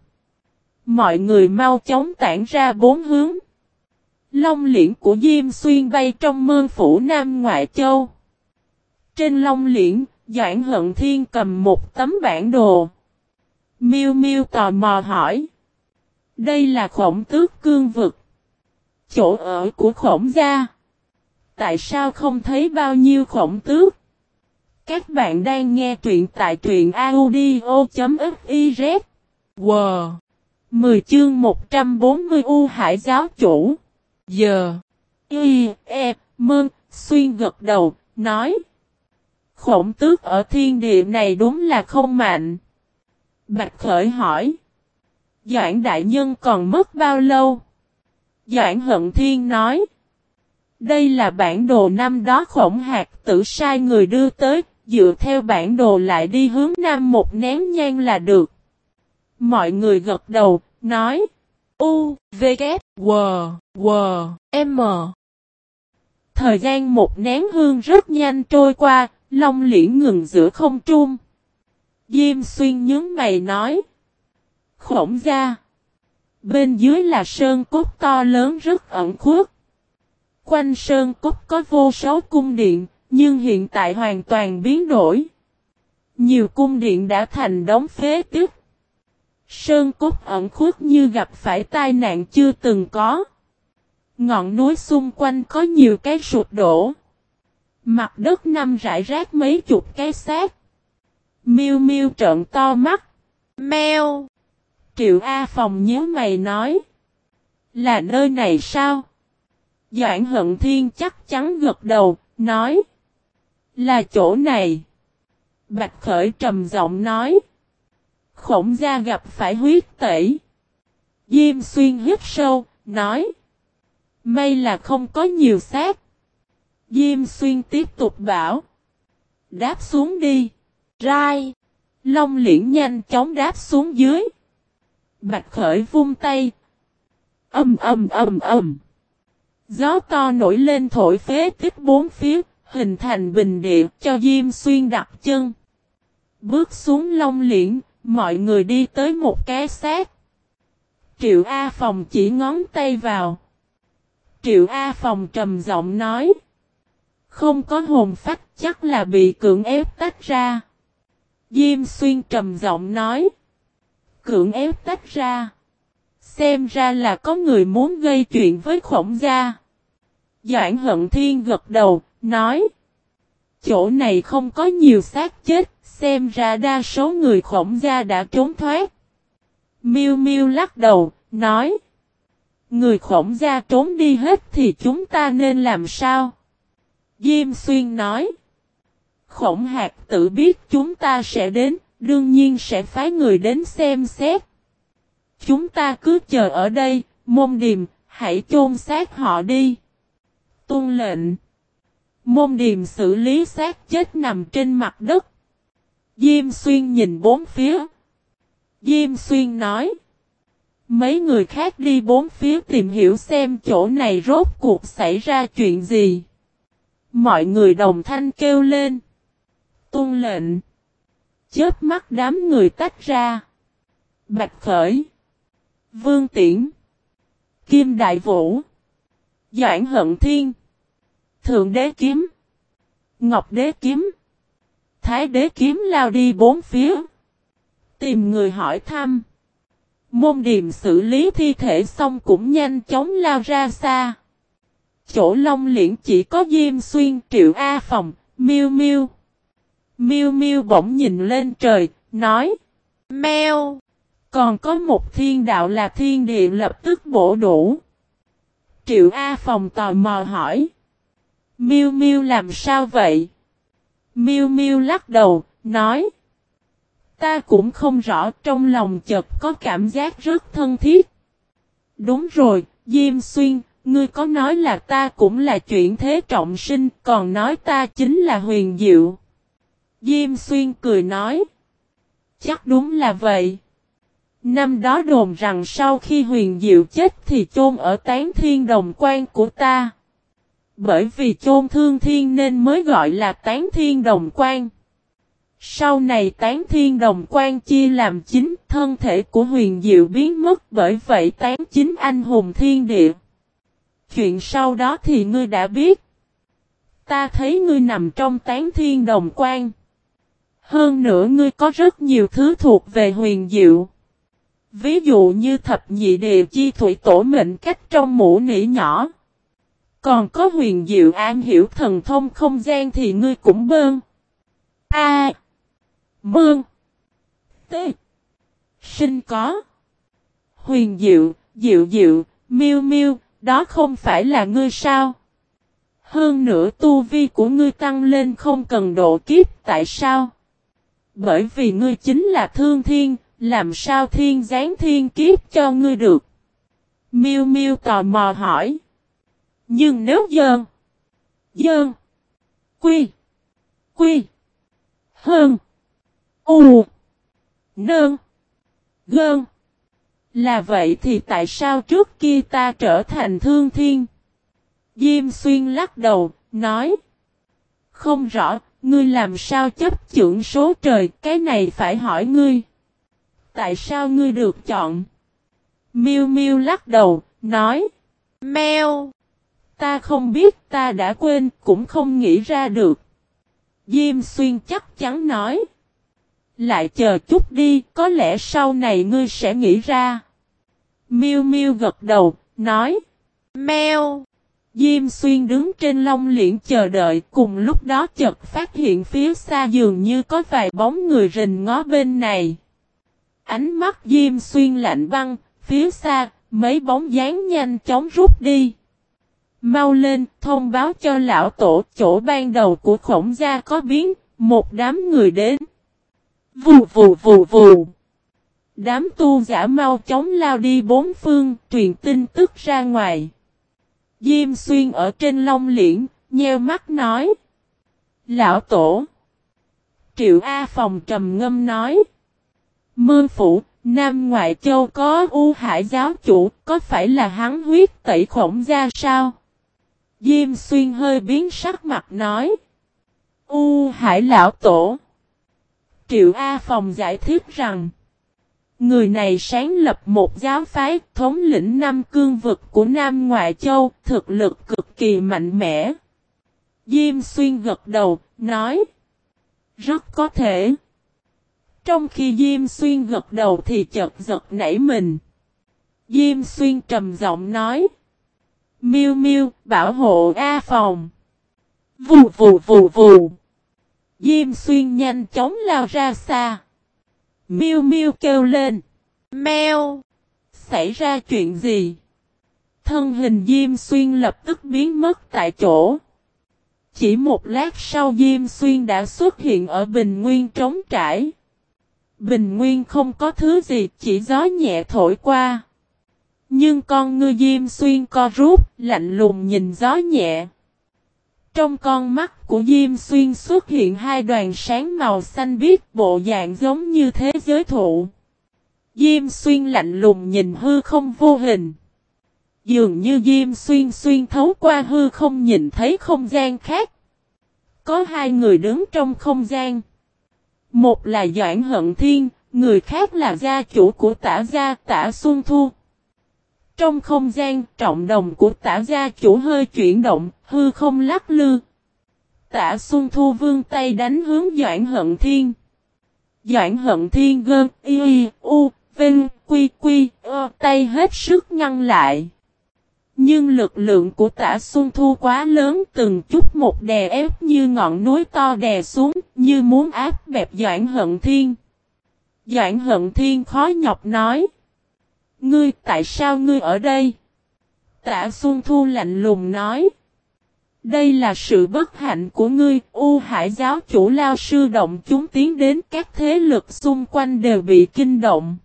Mọi người mau chóng tản ra bốn hướng. Long liễn của Diêm Xuyên bay trong mương phủ Nam Ngoại Châu. Trên long liễn, Doãn Hận Thiên cầm một tấm bản đồ. Miêu Miêu tò mò hỏi. Đây là khổng tước cương vực. Chỗ ở của khổng gia. Tại sao không thấy bao nhiêu khổng tước? Các bạn đang nghe truyện tại truyện audio.fiz. Wow! 10 chương 140 U Hải giáo chủ. Giờ. Y, E, Mơn, Xuyên gật đầu, nói. Khổng tước ở thiên địa này đúng là không mạnh. Bạch Khởi hỏi. Doãn đại nhân còn mất bao lâu? Doãn hận thiên nói. Đây là bản đồ năm đó khổng hạt tử sai người đưa tới, dựa theo bản đồ lại đi hướng nam một nén nhang là được. Mọi người gật đầu, nói. U, V, K, W, W, M. Thời gian một nén hương rất nhanh trôi qua, long liễn ngừng giữa không trung. Diêm xuyên nhớ mày nói. Khổng ra. Bên dưới là sơn cốt to lớn rất ẩn khuất. Quanh sơn cốt có vô số cung điện, nhưng hiện tại hoàn toàn biến đổi. Nhiều cung điện đã thành đống phế tích. Sơn cốt ẩn khuất như gặp phải tai nạn chưa từng có. Ngọn núi xung quanh có nhiều cái sụp đổ. Mặt đất nằm rải rác mấy chục cái xác. Miêu miêu trợn to mắt. Mèo. Triệu A Phòng nhớ mày nói. Là nơi này sao? Doãn hận thiên chắc chắn gật đầu, nói. Là chỗ này. Bạch Khởi trầm giọng nói. Khổng gia gặp phải huyết tẩy. Diêm xuyên hít sâu, nói. May là không có nhiều xác. Diêm xuyên tiếp tục bảo. Đáp xuống đi. Rai. Long liễn nhanh chóng đáp xuống dưới. Bạch khởi vung tay. Âm âm âm âm. Gió to nổi lên thổi phế tích bốn phía, hình thành bình địa cho Diêm Xuyên đặt chân. Bước xuống long liễn, mọi người đi tới một cái xác. Triệu A Phòng chỉ ngón tay vào. Triệu A Phòng trầm giọng nói. Không có hồn phách chắc là bị cưỡng ép tách ra. Diêm xuyên trầm giọng nói. Cưỡng ép tách ra. Xem ra là có người muốn gây chuyện với khổng gia. Doãn hận thiên gật đầu, nói. Chỗ này không có nhiều xác chết, xem ra đa số người khổng gia đã trốn thoát. Miu Miu lắc đầu, nói. Người khổng gia trốn đi hết thì chúng ta nên làm sao? Diêm Xuyên nói. Khổng hạt tự biết chúng ta sẽ đến, đương nhiên sẽ phái người đến xem xét. Chúng ta cứ chờ ở đây, môn điềm, hãy chôn xác họ đi. Tôn lệnh. Môn điềm xử lý xác chết nằm trên mặt đất. Diêm xuyên nhìn bốn phía. Diêm xuyên nói. Mấy người khác đi bốn phía tìm hiểu xem chỗ này rốt cuộc xảy ra chuyện gì. Mọi người đồng thanh kêu lên. Tôn lệnh. chớp mắt đám người tách ra. Bạch Khởi. Vương Tiễn. Kim Đại Vũ. Doãn Hận Thiên. Thượng Đế Kiếm. Ngọc Đế Kiếm. Thái Đế Kiếm lao đi bốn phía. Tìm người hỏi thăm. Môn điềm xử lý thi thể xong cũng nhanh chóng lao ra xa. Chỗ long liễn chỉ có Diêm Xuyên triệu A phòng, miêu miêu. Miêu miêu bỗng nhìn lên trời, nói. Mèo. Còn có một thiên đạo là thiên địa lập tức bổ đủ. Triệu A phòng tò mò hỏi. Miêu miêu làm sao vậy? Miêu miêu lắc đầu, nói. Ta cũng không rõ trong lòng chợt có cảm giác rất thân thiết. Đúng rồi, Diêm Xuyên, ngươi có nói là ta cũng là chuyện thế trọng sinh, còn nói ta chính là huyền diệu. Diêm Xuyên cười nói. Chắc đúng là vậy. Năm đó đồn rằng sau khi huyền diệu chết thì chôn ở tán thiên đồng quan của ta. Bởi vì chôn thương thiên nên mới gọi là tán thiên đồng quan. Sau này tán thiên đồng quan chia làm chính thân thể của huyền diệu biến mất bởi vậy tán chính anh hùng thiên địa. Chuyện sau đó thì ngươi đã biết. Ta thấy ngươi nằm trong tán thiên đồng quan. Hơn nữa ngươi có rất nhiều thứ thuộc về huyền diệu. Ví dụ như thập nhị địa chi thủy tổ mệnh cách trong mũ nỉ nhỏ. Còn có huyền diệu an hiểu thần thông không gian thì ngươi cũng bơn. A. Bơn. T. Sinh có. Huyền diệu, diệu diệu, miêu miêu, đó không phải là ngươi sao? Hơn nữa tu vi của ngươi tăng lên không cần độ kiếp tại sao? Bởi vì ngươi chính là thương thiên, làm sao thiên gián thiên kiếp cho ngươi được? Miêu miêu tò mò hỏi. Nhưng nếu dơn, dơn, quy, quy, hơn, u, nơn, gơn. Là vậy thì tại sao trước kia ta trở thành thương thiên? Diêm xuyên lắc đầu, nói. Không rõ, ngươi làm sao chấp chưởng số trời, cái này phải hỏi ngươi. Tại sao ngươi được chọn? Miu Miu lắc đầu, nói. Mèo. Ta không biết, ta đã quên, cũng không nghĩ ra được. Diêm xuyên chắc chắn nói. Lại chờ chút đi, có lẽ sau này ngươi sẽ nghĩ ra. Miu Miu gật đầu, nói. Mèo. Diêm xuyên đứng trên long liễn chờ đợi cùng lúc đó chợt phát hiện phía xa dường như có vài bóng người rình ngó bên này. Ánh mắt Diêm xuyên lạnh băng, phía xa, mấy bóng dáng nhanh chóng rút đi. Mau lên, thông báo cho lão tổ chỗ ban đầu của khổng gia có biến, một đám người đến. Vù vù vù vù. Đám tu giả mau chóng lao đi bốn phương, truyền tin tức ra ngoài. Diêm xuyên ở trên long liễn, nheo mắt nói. Lão tổ. Triệu A Phòng trầm ngâm nói. Mơ phủ, Nam Ngoại Châu có U Hải giáo chủ, có phải là hắn huyết tẩy khổng ra sao? Diêm xuyên hơi biến sắc mặt nói. U Hải lão tổ. Triệu A Phòng giải thích rằng. Người này sáng lập một giáo phái thống lĩnh năm cương vực của Nam Ngoại Châu, thực lực cực kỳ mạnh mẽ. Diêm xuyên gật đầu, nói. Rất có thể. Trong khi Diêm xuyên gật đầu thì chợt giật nảy mình. Diêm xuyên trầm giọng nói. miu miu bảo hộ A phòng. Vù vù vù vù. Diêm xuyên nhanh chóng lao ra xa. Miu Miu kêu lên. Mèo. Xảy ra chuyện gì? Thân hình Diêm Xuyên lập tức biến mất tại chỗ. Chỉ một lát sau Diêm Xuyên đã xuất hiện ở Bình Nguyên trống trải. Bình Nguyên không có thứ gì, chỉ gió nhẹ thổi qua. Nhưng con ngư Diêm Xuyên co rút, lạnh lùng nhìn gió nhẹ. Trong con mắt của Diêm Xuyên xuất hiện hai đoàn sáng màu xanh biếc bộ dạng giống như thế giới thụ. Diêm Xuyên lạnh lùng nhìn hư không vô hình. Dường như Diêm Xuyên xuyên thấu qua hư không nhìn thấy không gian khác. Có hai người đứng trong không gian. Một là Doãn Hận Thiên, người khác là gia chủ của tả gia tả Xuân Thu. Trong không gian, trọng đồng của tả gia chủ hơi chuyển động, hư không lắc lư. Tả Xuân Thu vương tay đánh hướng Doãn Hận Thiên. Doãn Hận Thiên gơn, y, y, u, Vinh, Quy Quy, ơ, tay hết sức ngăn lại. Nhưng lực lượng của tả Xuân Thu quá lớn từng chút một đè ép như ngọn núi to đè xuống, như muốn áp bẹp Doãn Hận Thiên. Doãn Hận Thiên khó nhọc nói. Ngươi tại sao ngươi ở đây? Tả Xuân Thu lạnh lùng nói. Đây là sự bất hạnh của ngươi, U Hải giáo chủ lao sư động chúng tiến đến các thế lực xung quanh đều bị kinh động.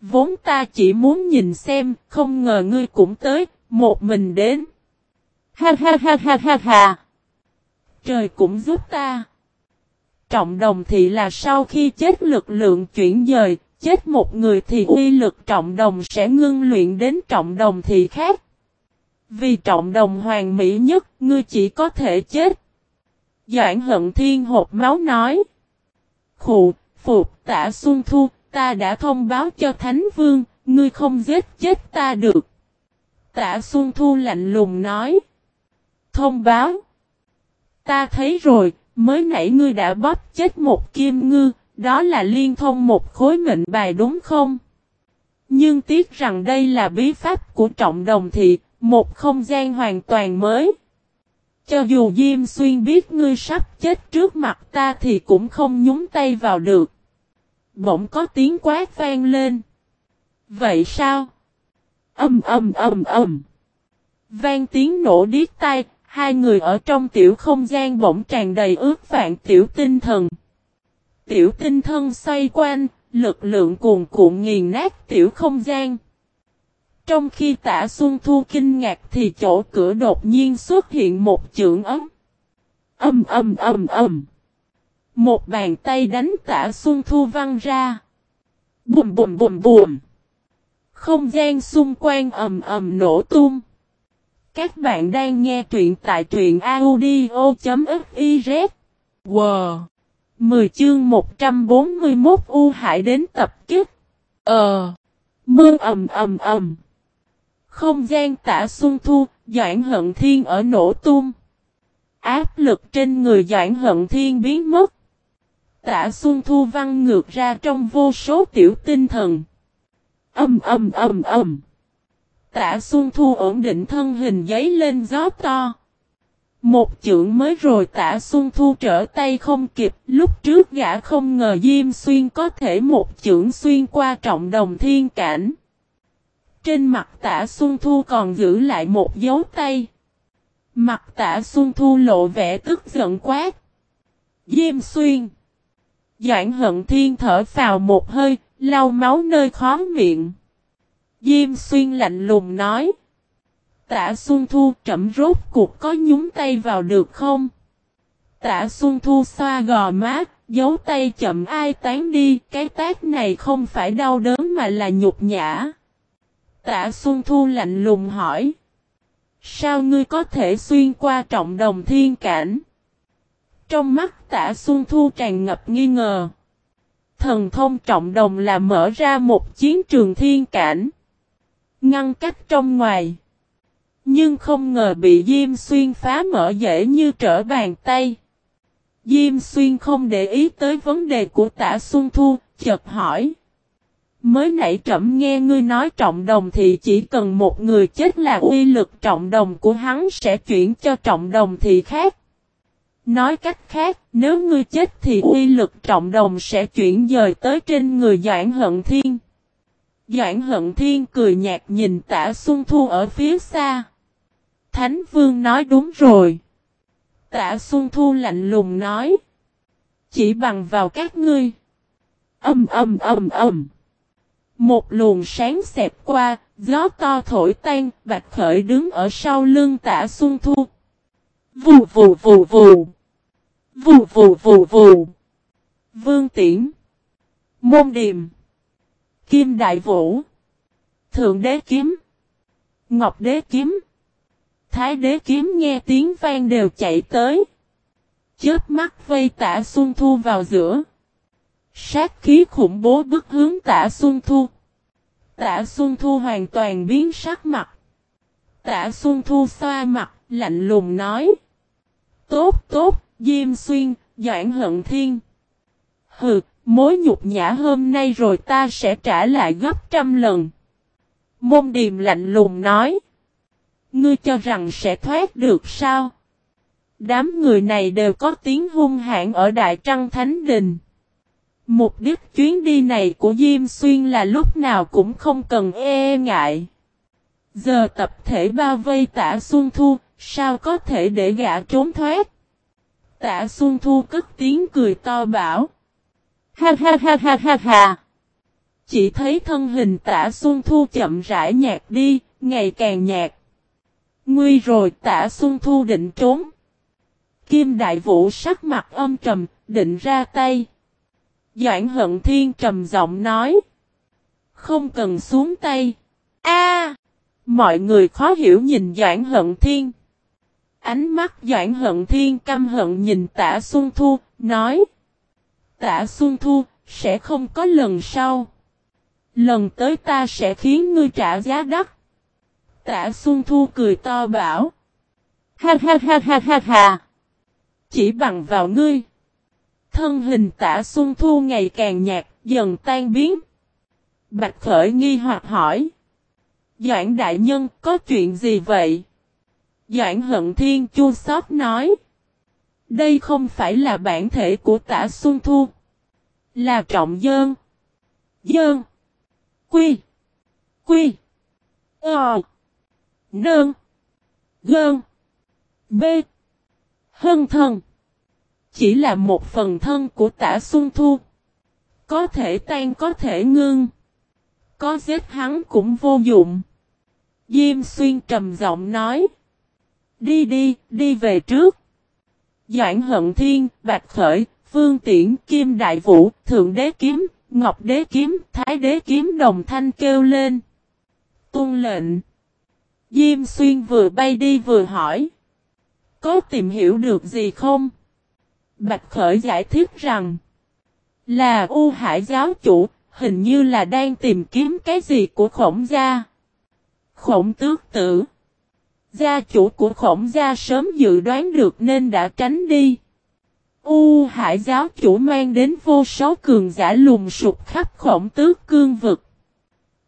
Vốn ta chỉ muốn nhìn xem, không ngờ ngươi cũng tới, một mình đến. Ha ha ha ha ha ha. Trời cũng giúp ta. Trọng đồng thị là sau khi chết lực lượng chuyển dời, chết một người thì uy lực trọng đồng sẽ ngưng luyện đến trọng đồng thì khác. Vì trọng đồng hoàng mỹ nhất, ngươi chỉ có thể chết. Doãn hận thiên hộp máu nói. Khụ, phục tả xuân thu, ta đã thông báo cho Thánh Vương, ngươi không giết chết ta được. Tả Xuân Thu lạnh lùng nói. Thông báo. Ta thấy rồi, mới nãy ngươi đã bóp chết một kim ngư, đó là liên thông một khối mệnh bài đúng không? Nhưng tiếc rằng đây là bí pháp của trọng đồng thị, một không gian hoàn toàn mới. Cho dù Diêm Xuyên biết ngươi sắp chết trước mặt ta thì cũng không nhúng tay vào được. Bỗng có tiếng quát vang lên. Vậy sao? Âm âm âm âm. Vang tiếng nổ điếc tai, hai người ở trong tiểu không gian bỗng tràn đầy ước vạn tiểu tinh thần. Tiểu tinh thân xoay quanh, lực lượng cuồn cuộn nghiền nát tiểu không gian. Trong khi tả Xuân Thu kinh ngạc thì chỗ cửa đột nhiên xuất hiện một chưởng ấm. Âm âm âm âm. Một bàn tay đánh tả Xuân Thu văng ra. Bùm bùm bùm bùm. Không gian xung quanh ầm ầm nổ tung. Các bạn đang nghe truyện tại truyện audio.fif. Wow! 10 chương 141 U Hải đến tập kích. Ờ! Mưa ầm ầm ầm. Không gian tả xuân thu, Doãn Hận Thiên ở nổ tung. Áp lực trên người Doãn Hận Thiên biến mất. Tả xuân thu văng ngược ra trong vô số tiểu tinh thần. Âm âm âm âm. Tả Xuân Thu ổn định thân hình giấy lên gió to. Một chưởng mới rồi tả Xuân Thu trở tay không kịp, lúc trước gã không ngờ Diêm Xuyên có thể một chưởng xuyên qua trọng đồng thiên cảnh. Trên mặt tả Xuân Thu còn giữ lại một dấu tay. Mặt tả Xuân Thu lộ vẻ tức giận quát. Diêm Xuyên. Doãn hận thiên thở vào một hơi, lau máu nơi khó miệng. Diêm xuyên lạnh lùng nói. Tạ Xuân Thu chậm rốt cuộc có nhúng tay vào được không? Tạ Xuân Thu xoa gò má, giấu tay chậm ai tán đi, cái tác này không phải đau đớn mà là nhục nhã. Tạ Xuân Thu lạnh lùng hỏi. Sao ngươi có thể xuyên qua trọng đồng thiên cảnh? Trong mắt tạ Xuân Thu tràn ngập nghi ngờ. Thần thông trọng đồng là mở ra một chiến trường thiên cảnh. Ngăn cách trong ngoài. Nhưng không ngờ bị Diêm Xuyên phá mở dễ như trở bàn tay. Diêm Xuyên không để ý tới vấn đề của tả Xuân Thu, chợt hỏi. Mới nãy trẫm nghe ngươi nói trọng đồng thì chỉ cần một người chết là uy lực trọng đồng của hắn sẽ chuyển cho trọng đồng thì khác. Nói cách khác, nếu ngươi chết thì uy lực trọng đồng sẽ chuyển dời tới trên người Doãn Hận Thiên. Doãn Hận Thiên cười nhạt nhìn tả Xuân Thu ở phía xa. Thánh Vương nói đúng rồi. tạ Xuân Thu lạnh lùng nói. Chỉ bằng vào các ngươi. Âm âm âm âm. Một luồng sáng xẹp qua, gió to thổi tan, bạch khởi đứng ở sau lưng tạ Xuân Thu. Vù vù vù vù. Vù vù vù vù. Vương Tiễn. Môn Điềm. Kim Đại Vũ. Thượng Đế Kiếm. Ngọc Đế Kiếm. Thái Đế Kiếm nghe tiếng vang đều chạy tới. Chớp mắt vây tả Xuân Thu vào giữa. Sát khí khủng bố bức hướng tả Xuân Thu. Tả Xuân Thu hoàn toàn biến sắc mặt. Tả Xuân Thu xoa mặt, lạnh lùng nói. Tốt tốt, Diêm Xuyên, Doãn Hận Thiên. Hừ, mối nhục nhã hôm nay rồi ta sẽ trả lại gấp trăm lần. Môn điềm lạnh lùng nói. Ngươi cho rằng sẽ thoát được sao? Đám người này đều có tiếng hung hãn ở Đại Trăng Thánh Đình. Mục đích chuyến đi này của Diêm Xuyên là lúc nào cũng không cần e ngại. Giờ tập thể bao vây tả Xuân Thu, sao có thể để gã trốn thoát? Tả Xuân Thu cất tiếng cười to bảo. Ha ha ha ha ha ha. Chỉ thấy thân hình tả Xuân Thu chậm rãi nhạt đi, ngày càng nhạt. Nguy rồi tả Xuân Thu định trốn. Kim Đại Vũ sắc mặt âm trầm, định ra tay. Doãn hận thiên trầm giọng nói. Không cần xuống tay. A, Mọi người khó hiểu nhìn Doãn hận thiên. Ánh mắt Doãn hận thiên căm hận nhìn tả Xuân Thu, nói. Tả Xuân Thu, sẽ không có lần sau. Lần tới ta sẽ khiến ngươi trả giá đắt. Tả Xuân Thu cười to bảo. Ha ha ha ha ha ha. Chỉ bằng vào ngươi. Thân hình tả Xuân Thu ngày càng nhạt, dần tan biến. Bạch Khởi nghi hoặc hỏi. Doãn đại nhân có chuyện gì vậy? Doãn hận thiên chua sót nói. Đây không phải là bản thể của tả Xuân Thu. Là trọng dơn. Dơn. Quy. Quy. Ờ. Nơn. Gơn. B. Hân thân. Chỉ là một phần thân của tả Xuân Thu. Có thể tan có thể ngưng. Có giết hắn cũng vô dụng. Diêm xuyên trầm giọng nói. Đi đi, đi về trước. Doãn hận thiên, bạch khởi, phương tiễn, kim đại vũ, thượng đế kiếm, ngọc đế kiếm, thái đế kiếm đồng thanh kêu lên. Tuân lệnh. Diêm xuyên vừa bay đi vừa hỏi. Có tìm hiểu được gì không? Bạch Khởi giải thích rằng. Là U Hải giáo chủ, hình như là đang tìm kiếm cái gì của khổng gia. Khổng tước tử. Gia chủ của khổng gia sớm dự đoán được nên đã tránh đi. U hải giáo chủ mang đến vô số cường giả lùng sụp khắp khổng tước cương vực.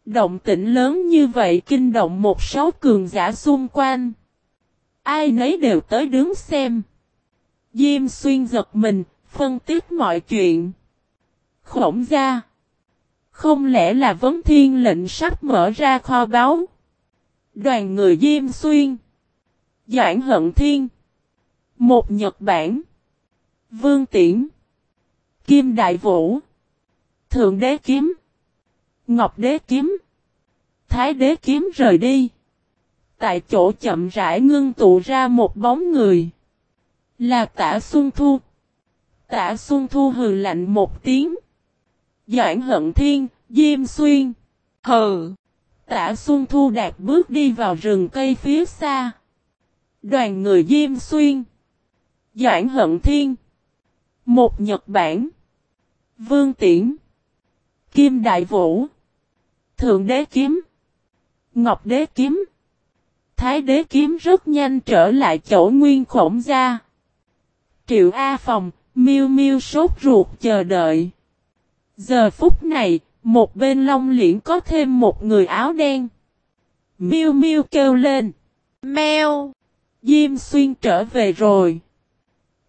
Động tĩnh lớn như vậy kinh động một số cường giả xung quanh. Ai nấy đều tới đứng xem. Diêm xuyên giật mình, phân tích mọi chuyện. Khổng gia. Không lẽ là vấn thiên lệnh sắp mở ra kho báu? Đoàn người Diêm Xuyên. Doãn Hận Thiên. Một Nhật Bản. Vương Tiễn. Kim Đại Vũ. Thượng Đế Kiếm. Ngọc Đế Kiếm. Thái Đế Kiếm rời đi. Tại chỗ chậm rãi ngưng tụ ra một bóng người. Là tả Xuân Thu. Tả Xuân Thu hừ lạnh một tiếng. Doãn Hận Thiên, Diêm Xuyên. Hừ. Tả Xuân Thu đạt bước đi vào rừng cây phía xa. Đoàn người Diêm Xuyên. Doãn Hận Thiên. Một Nhật Bản. Vương Tiễn. Kim Đại Vũ. Thượng Đế Kiếm. Ngọc Đế Kiếm. Thái Đế Kiếm rất nhanh trở lại chỗ nguyên khổng gia. Triệu A Phòng, miêu miêu sốt ruột chờ đợi. Giờ phút này, một bên long liễn có thêm một người áo đen. Miêu miêu kêu lên. Mèo. Diêm xuyên trở về rồi.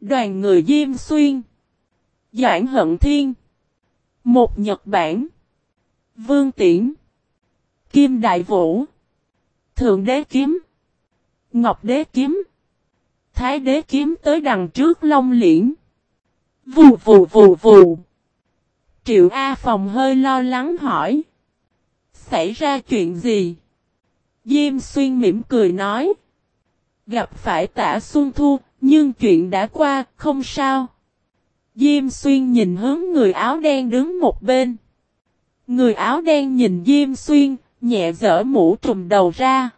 Đoàn người Diêm xuyên. Doãn hận thiên. Một Nhật Bản. Vương Tiễn. Kim Đại Vũ. Thượng Đế Kiếm. Ngọc Đế Kiếm. Thái Đế Kiếm tới đằng trước Long Liễn. Vù vù vù vù. Triệu A Phòng hơi lo lắng hỏi. Xảy ra chuyện gì? Diêm Xuyên mỉm cười nói. Gặp phải tả Xuân Thu, nhưng chuyện đã qua, không sao. Diêm Xuyên nhìn hướng người áo đen đứng một bên. Người áo đen nhìn Diêm Xuyên, nhẹ dở mũ trùm đầu ra.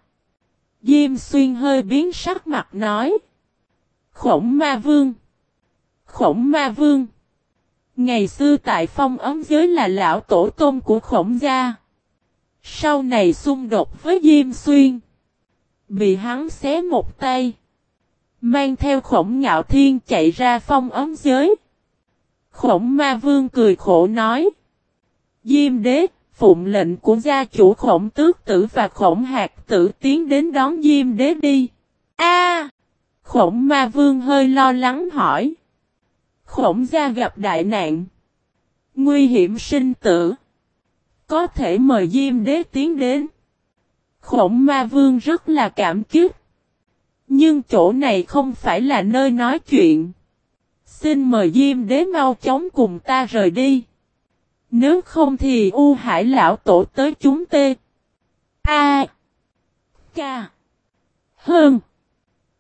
Diêm Xuyên hơi biến sắc mặt nói. Khổng Ma Vương. Khổng Ma Vương. Ngày xưa tại phong ấm giới là lão tổ tôm của khổng gia. Sau này xung đột với Diêm Xuyên. Bị hắn xé một tay. Mang theo khổng ngạo thiên chạy ra phong ấm giới. Khổng ma vương cười khổ nói. Diêm đế, phụng lệnh của gia chủ khổng tước tử và khổng hạt tử tiến đến đón Diêm đế đi. A! khổng ma vương hơi lo lắng hỏi. Khổng gia gặp đại nạn. Nguy hiểm sinh tử. Có thể mời Diêm đế tiến đến. Khổng ma vương rất là cảm kích. Nhưng chỗ này không phải là nơi nói chuyện. Xin mời Diêm đế mau chóng cùng ta rời đi. Nếu không thì U Hải lão tổ tới chúng tê. A. Ca. Hơn.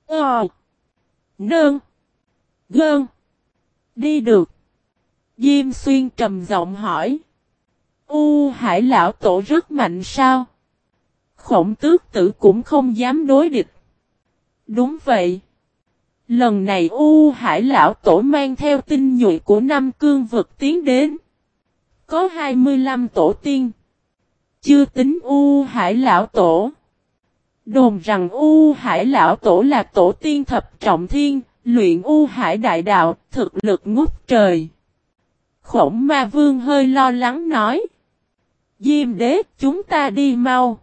Ờ. Nơn. Gơn. Đi được. Diêm xuyên trầm giọng hỏi. U Hải lão tổ rất mạnh sao? Khổng tước tử cũng không dám đối địch. Đúng vậy. Lần này U Hải lão tổ mang theo tinh nhuệ của năm cương vực tiến đến. Có 25 tổ tiên. Chưa tính U Hải Lão Tổ. Đồn rằng U Hải Lão Tổ là tổ tiên thập trọng thiên, luyện U Hải Đại Đạo, thực lực ngút trời. Khổng Ma Vương hơi lo lắng nói. Diêm đế, chúng ta đi mau.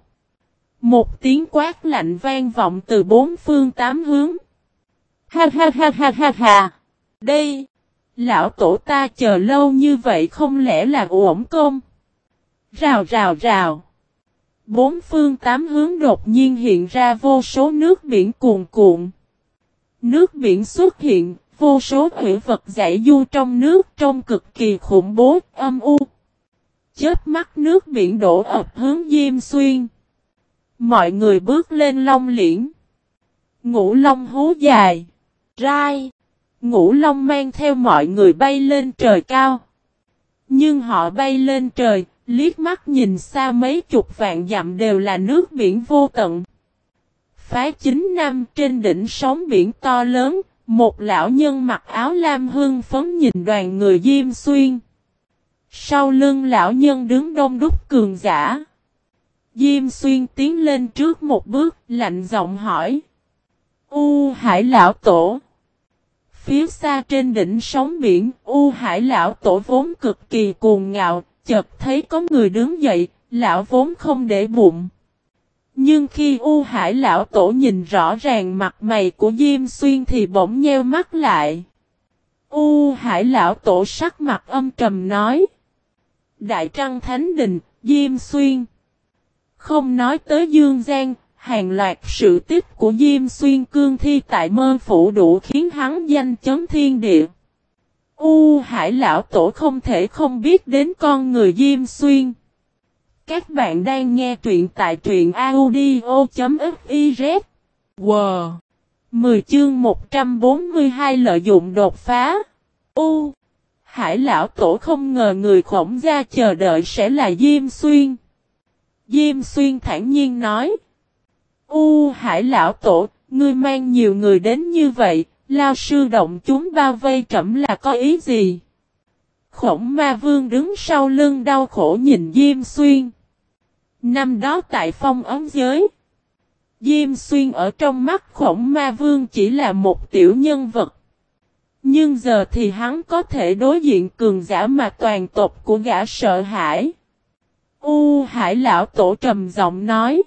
Một tiếng quát lạnh vang vọng từ bốn phương tám hướng. Ha ha ha ha ha ha. Đây. Lão tổ ta chờ lâu như vậy không lẽ là uổng công? Rào rào rào. Bốn phương tám hướng đột nhiên hiện ra vô số nước biển cuồn cuộn. Nước biển xuất hiện, vô số thủy vật giải du trong nước trông cực kỳ khủng bố, âm u. Chết mắt nước biển đổ ập hướng Diêm Xuyên. Mọi người bước lên long liễn. Ngũ long hú dài. Rai. Ngũ Long mang theo mọi người bay lên trời cao. Nhưng họ bay lên trời, liếc mắt nhìn xa mấy chục vạn dặm đều là nước biển vô tận. Phái chính năm trên đỉnh sóng biển to lớn, một lão nhân mặc áo lam hương phấn nhìn đoàn người diêm xuyên. Sau lưng lão nhân đứng đông đúc cường giả. Diêm xuyên tiến lên trước một bước, lạnh giọng hỏi. U hải lão tổ. Phía xa trên đỉnh sóng biển, U Hải lão tổ vốn cực kỳ cuồng ngạo, chợt thấy có người đứng dậy, lão vốn không để bụng. Nhưng khi U Hải lão tổ nhìn rõ ràng mặt mày của Diêm Xuyên thì bỗng nheo mắt lại. U Hải lão tổ sắc mặt âm trầm nói. Đại Trăng Thánh Đình, Diêm Xuyên. Không nói tới Dương Giang, hàng loạt sự tích của Diêm Xuyên Cương Thi tại mơ phủ đủ khiến hắn danh chấn thiên địa. U Hải Lão Tổ không thể không biết đến con người Diêm Xuyên. Các bạn đang nghe truyện tại truyện audio.fiz. Wow! 10 chương 142 lợi dụng đột phá. U! Hải Lão Tổ không ngờ người khổng gia chờ đợi sẽ là Diêm Xuyên. Diêm Xuyên thản nhiên nói. U hải lão tổ, ngươi mang nhiều người đến như vậy, lao sư động chúng bao vây trẫm là có ý gì? Khổng ma vương đứng sau lưng đau khổ nhìn Diêm Xuyên. Năm đó tại phong ấm giới, Diêm Xuyên ở trong mắt khổng ma vương chỉ là một tiểu nhân vật. Nhưng giờ thì hắn có thể đối diện cường giả mà toàn tộc của gã sợ hãi. U hải lão tổ trầm giọng nói.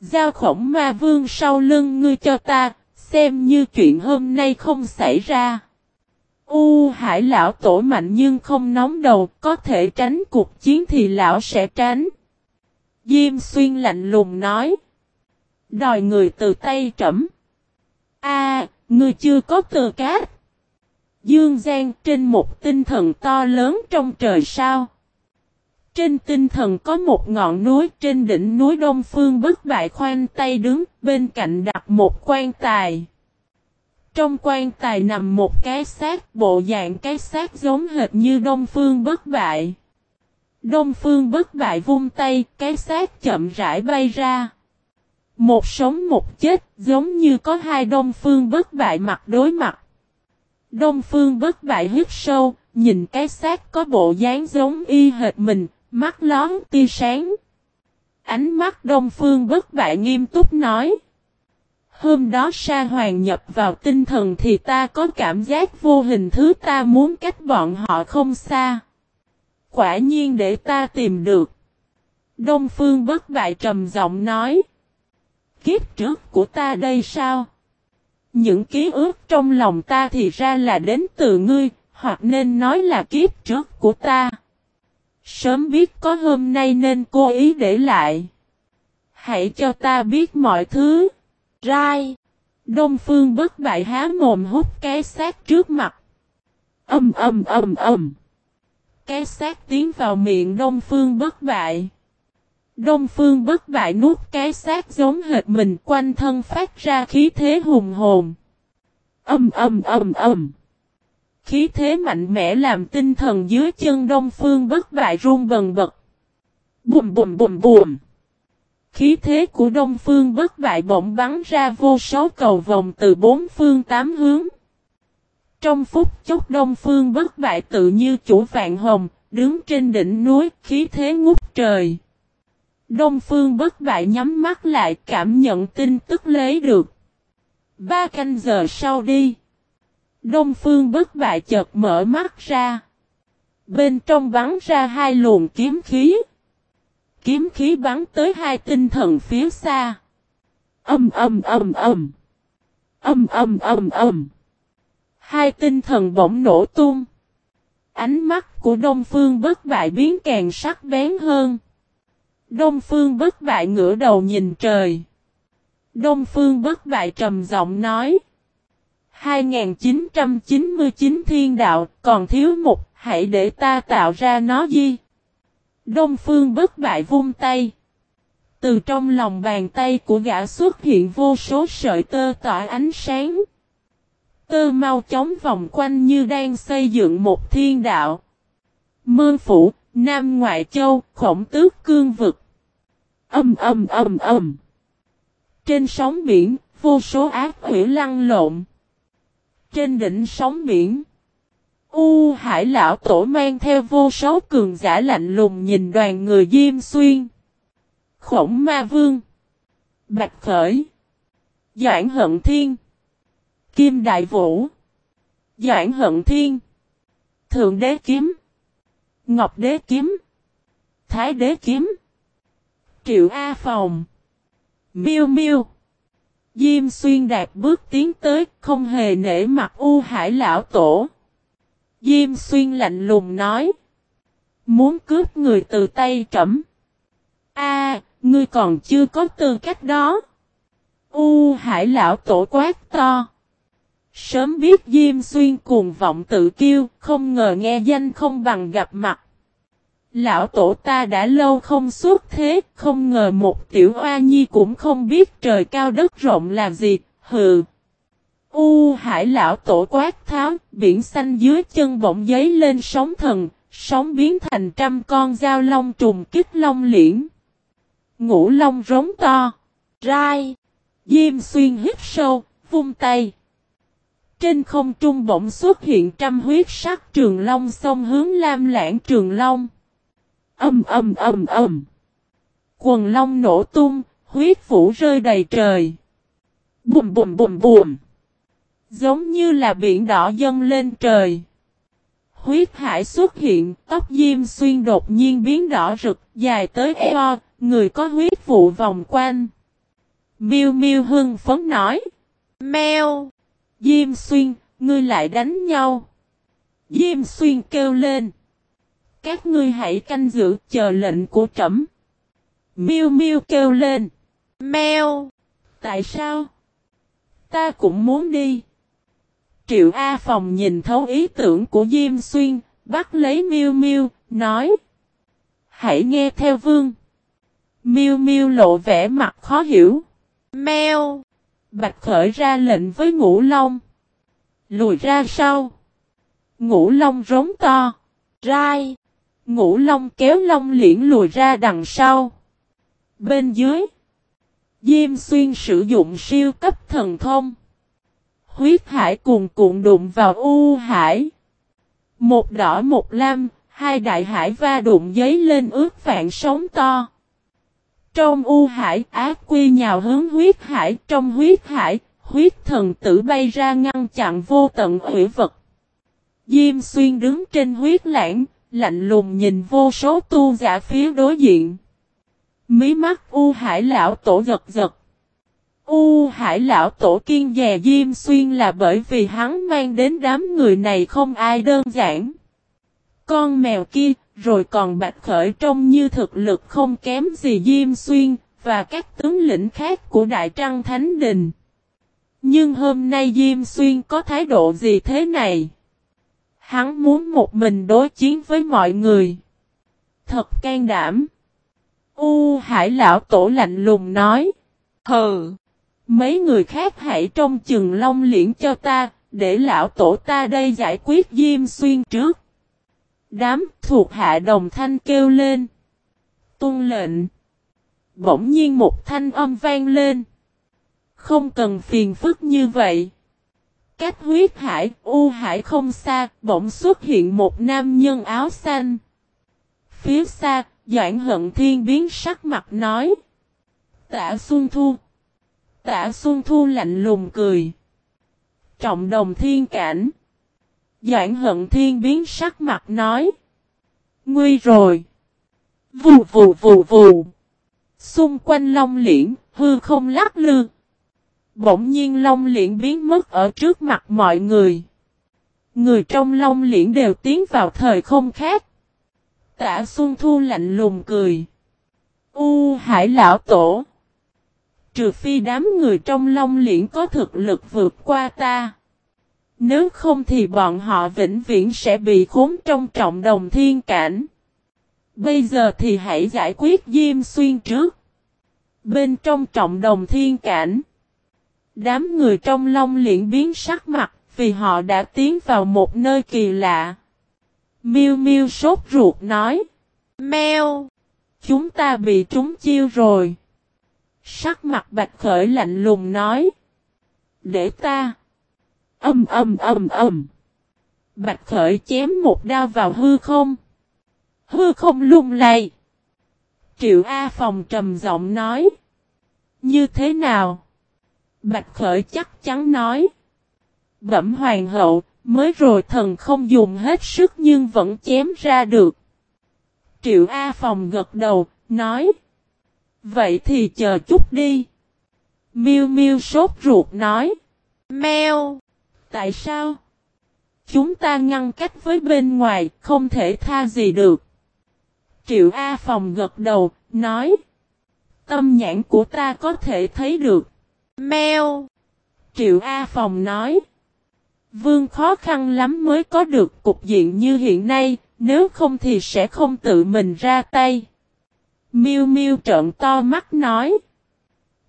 Giao khổng ma vương sau lưng ngươi cho ta, xem như chuyện hôm nay không xảy ra. U hải lão tổ mạnh nhưng không nóng đầu, có thể tránh cuộc chiến thì lão sẽ tránh. Diêm xuyên lạnh lùng nói. Đòi người từ tay trẫm. A, ngươi chưa có từ cát. Dương Giang trên một tinh thần to lớn trong trời sao. Trên tinh thần có một ngọn núi trên đỉnh núi Đông Phương bất bại khoanh tay đứng, bên cạnh đặt một quan tài. Trong quan tài nằm một cái xác, bộ dạng cái xác giống hệt như Đông Phương bất bại. Đông Phương bất bại vung tay, cái xác chậm rãi bay ra. Một sống một chết, giống như có hai Đông Phương bất bại mặt đối mặt. Đông Phương bất bại hít sâu, nhìn cái xác có bộ dáng giống y hệt mình, Mắt lón tia sáng. Ánh mắt đông phương bất bại nghiêm túc nói. Hôm đó sa hoàng nhập vào tinh thần thì ta có cảm giác vô hình thứ ta muốn cách bọn họ không xa. Quả nhiên để ta tìm được. Đông Phương bất bại trầm giọng nói. Kiếp trước của ta đây sao? Những ký ức trong lòng ta thì ra là đến từ ngươi, hoặc nên nói là kiếp trước của ta. Sớm biết có hôm nay nên cố ý để lại. Hãy cho ta biết mọi thứ. Rai. Đông Phương bất bại há mồm hút cái xác trước mặt. Âm âm âm âm. Cái xác tiến vào miệng Đông Phương bất bại. Đông Phương bất bại nuốt cái xác giống hệt mình quanh thân phát ra khí thế hùng hồn. Âm âm âm âm. Khí thế mạnh mẽ làm tinh thần dưới chân Đông Phương bất bại run bần bật. Bùm bùm bùm bùm. Khí thế của Đông Phương bất bại bỗng bắn ra vô số cầu vòng từ bốn phương tám hướng. Trong phút chốc Đông Phương bất bại tự như chủ vạn hồng, đứng trên đỉnh núi, khí thế ngút trời. Đông Phương bất bại nhắm mắt lại cảm nhận tin tức lấy được. Ba canh giờ sau đi. Đông Phương bất bại chợt mở mắt ra. Bên trong bắn ra hai luồng kiếm khí. Kiếm khí bắn tới hai tinh thần phía xa. Âm âm âm âm. Âm âm âm âm. Hai tinh thần bỗng nổ tung. Ánh mắt của Đông Phương bất bại biến càng sắc bén hơn. Đông Phương bất bại ngửa đầu nhìn trời. Đông Phương bất bại trầm giọng nói. 2999 thiên đạo còn thiếu một hãy để ta tạo ra nó di. Đông Phương bất bại vung tay. Từ trong lòng bàn tay của gã xuất hiện vô số sợi tơ tỏa ánh sáng. Tơ mau chóng vòng quanh như đang xây dựng một thiên đạo. Mơ phủ, Nam Ngoại Châu, khổng tước cương vực. Âm âm âm âm. Trên sóng biển, vô số ác quỷ lăn lộn. Trên đỉnh sóng biển. U hải lão tổ mang theo vô số cường giả lạnh lùng nhìn đoàn người Diêm Xuyên. Khổng Ma Vương. Bạch Khởi. Doãn Hận Thiên. Kim Đại Vũ. Doãn Hận Thiên. Thượng Đế Kiếm. Ngọc Đế Kiếm. Thái Đế Kiếm. Triệu A Phòng. Miêu Miêu. Diêm Xuyên đạt bước tiến tới, không hề nể mặt U Hải lão tổ. Diêm Xuyên lạnh lùng nói. Muốn cướp người từ tay trẫm. A, ngươi còn chưa có tư cách đó. U Hải lão tổ quát to. Sớm biết Diêm Xuyên cuồng vọng tự kiêu, không ngờ nghe danh không bằng gặp mặt. Lão tổ ta đã lâu không xuất thế, không ngờ một tiểu oa nhi cũng không biết trời cao đất rộng là gì, hừ. U hải lão tổ quát tháo, biển xanh dưới chân bỗng giấy lên sóng thần, sóng biến thành trăm con dao long trùng kích long liễn. Ngũ long rống to, rai, diêm xuyên hít sâu, vung tay. Trên không trung bỗng xuất hiện trăm huyết sắc trường long sông hướng lam lãng trường long. Âm âm âm âm. Quần long nổ tung, huyết phủ rơi đầy trời. Bùm bùm bùm bùm. Giống như là biển đỏ dâng lên trời. Huyết hải xuất hiện, tóc diêm xuyên đột nhiên biến đỏ rực, dài tới eo, người có huyết vụ vòng quanh. Miêu miêu hưng phấn nói. Mèo. Diêm xuyên, ngươi lại đánh nhau. Diêm xuyên kêu lên. Các ngươi hãy canh giữ chờ lệnh của trẫm. Miêu miêu kêu lên. Mèo. Tại sao? Ta cũng muốn đi. Triệu A Phòng nhìn thấu ý tưởng của Diêm Xuyên, bắt lấy Miêu Miêu, nói: "Hãy nghe theo vương." Miêu Miêu lộ vẻ mặt khó hiểu. "Mèo." Bạch Khởi ra lệnh với Ngũ Long. Lùi ra sau. Ngũ Long rống to. Rai. Ngũ Long kéo Long liễn lùi ra đằng sau. Bên dưới. Diêm Xuyên sử dụng siêu cấp thần thông. Huyết hải cuồn cuộn đụng vào U hải. Một đỏ một lam, hai đại hải va đụng giấy lên ướt vạn sóng to. Trong u hải ác quy nhào hướng huyết hải, trong huyết hải, huyết thần tử bay ra ngăn chặn vô tận hủy vật. Diêm xuyên đứng trên huyết lãng, lạnh lùng nhìn vô số tu giả phía đối diện. Mí mắt u hải lão tổ giật giật. U hải lão tổ kiên dè Diêm Xuyên là bởi vì hắn mang đến đám người này không ai đơn giản. Con mèo kia, rồi còn bạch khởi trông như thực lực không kém gì Diêm Xuyên, và các tướng lĩnh khác của Đại Trăng Thánh Đình. Nhưng hôm nay Diêm Xuyên có thái độ gì thế này? Hắn muốn một mình đối chiến với mọi người. Thật can đảm. U hải lão tổ lạnh lùng nói. Hừ. Mấy người khác hãy trông chừng long liễn cho ta, để lão tổ ta đây giải quyết Diêm Xuyên trước. Đám thuộc hạ đồng thanh kêu lên. Tuân lệnh. Bỗng nhiên một thanh âm vang lên. Không cần phiền phức như vậy. Cách huyết hải, u hải không xa, bỗng xuất hiện một nam nhân áo xanh. Phía xa, Doãn hận thiên biến sắc mặt nói. Tạ Xuân Thu. Tạ Xuân Thu lạnh lùng cười. Trọng đồng thiên cảnh. Doãn hận thiên biến sắc mặt nói. Nguy rồi. Vù vù vù vù. Xung quanh long liễn, hư không lắc lư. Bỗng nhiên long liễn biến mất ở trước mặt mọi người. Người trong long liễn đều tiến vào thời không khác. Tạ Xuân Thu lạnh lùng cười. U hải lão tổ. Trừ phi đám người trong long liễn có thực lực vượt qua ta. Nếu không thì bọn họ vĩnh viễn sẽ bị khốn trong trọng đồng thiên cảnh. Bây giờ thì hãy giải quyết Diêm Xuyên trước. Bên trong trọng đồng thiên cảnh. Đám người trong long liễn biến sắc mặt vì họ đã tiến vào một nơi kỳ lạ. Miu Miu sốt ruột nói. Mèo! Chúng ta bị trúng chiêu rồi. Sắc mặt bạch khởi lạnh lùng nói. Để ta. Âm âm âm âm. Bạch khởi chém một đao vào hư không. Hư không lung lay. Triệu A Phòng trầm giọng nói. Như thế nào? Bạch khởi chắc chắn nói. Bẩm hoàng hậu, mới rồi thần không dùng hết sức nhưng vẫn chém ra được. Triệu A Phòng gật đầu, nói. Vậy thì chờ chút đi. Miu Miu sốt ruột nói. Mèo. Tại sao? Chúng ta ngăn cách với bên ngoài, không thể tha gì được. Triệu A Phòng gật đầu, nói. Tâm nhãn của ta có thể thấy được. Mèo. Triệu A Phòng nói. Vương khó khăn lắm mới có được cục diện như hiện nay, nếu không thì sẽ không tự mình ra tay. Miu Miu trợn to mắt nói.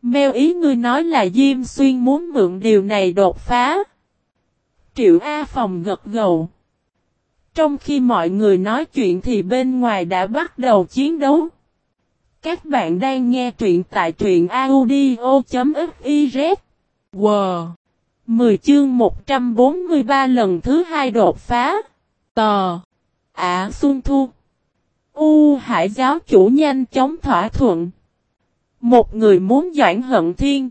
Mèo ý ngươi nói là Diêm Xuyên muốn mượn điều này đột phá. Triệu A Phòng gật gầu. Trong khi mọi người nói chuyện thì bên ngoài đã bắt đầu chiến đấu. Các bạn đang nghe truyện tại truyện audio.fiz. Wow! 10 chương 143 lần thứ hai đột phá. Tò! Ả Xuân Thu. U Hải giáo chủ nhanh chóng thỏa thuận. Một người muốn doãn hận thiên.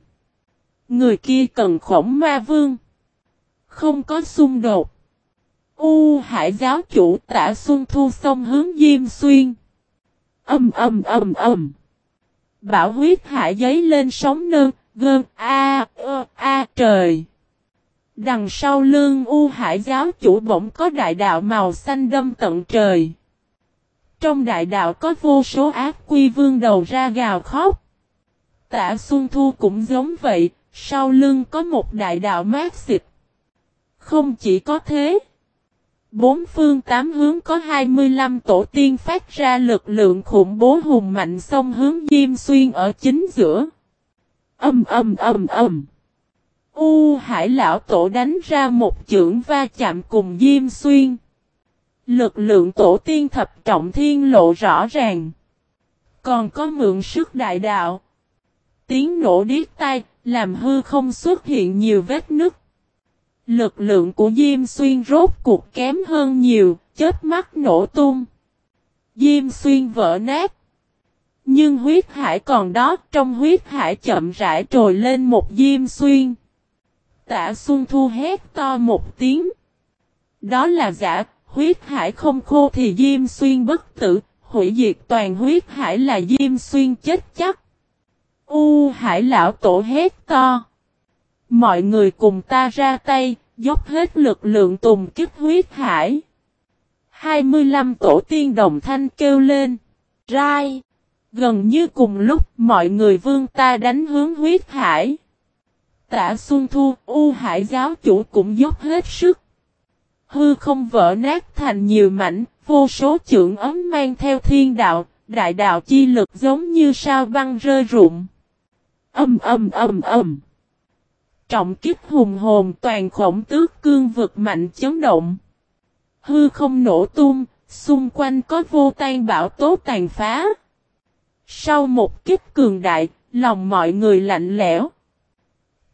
Người kia cần khổng ma vương. Không có xung đột. U Hải giáo chủ tả Xuân Thu xong hướng Diêm Xuyên. Âm âm âm âm. Bảo huyết hải giấy lên sóng nơn, gơn, a, ơ, a trời. Đằng sau lưng U Hải giáo chủ bỗng có đại đạo màu xanh đâm tận trời. Trong đại đạo có vô số ác quy vương đầu ra gào khóc. Tạ Xuân Thu cũng giống vậy, sau lưng có một đại đạo mát xịt. Không chỉ có thế. Bốn phương tám hướng có 25 tổ tiên phát ra lực lượng khủng bố hùng mạnh xông hướng Diêm Xuyên ở chính giữa. Âm âm âm âm. U Hải Lão Tổ đánh ra một chưởng va chạm cùng Diêm Xuyên. Lực lượng tổ tiên thập trọng thiên lộ rõ ràng. Còn có mượn sức đại đạo. Tiếng nổ điếc tai, làm hư không xuất hiện nhiều vết nứt. Lực lượng của Diêm Xuyên rốt cuộc kém hơn nhiều, chết mắt nổ tung. Diêm Xuyên vỡ nát. Nhưng huyết hải còn đó, trong huyết hải chậm rãi trồi lên một diêm xuyên. Tạ Xuân Thu hét to một tiếng. Đó là giả, huyết hải không khô thì diêm xuyên bất tử, hủy diệt toàn huyết hải là diêm xuyên chết chắc. U hải lão tổ hét to. Mọi người cùng ta ra tay, dốc hết lực lượng tùng kích huyết hải. 25 tổ tiên đồng thanh kêu lên. Rai. Gần như cùng lúc mọi người vương ta đánh hướng huyết hải. Tạ Xuân Thu, U Hải giáo chủ cũng dốc hết sức. Hư không vỡ nát thành nhiều mảnh, vô số trưởng ấm mang theo thiên đạo, đại đạo chi lực giống như sao băng rơi rụng. Âm âm âm âm. Trọng kiếp hùng hồn toàn khổng tước cương vực mạnh chấn động. Hư không nổ tung, xung quanh có vô tan bão tố tàn phá. Sau một kiếp cường đại, lòng mọi người lạnh lẽo.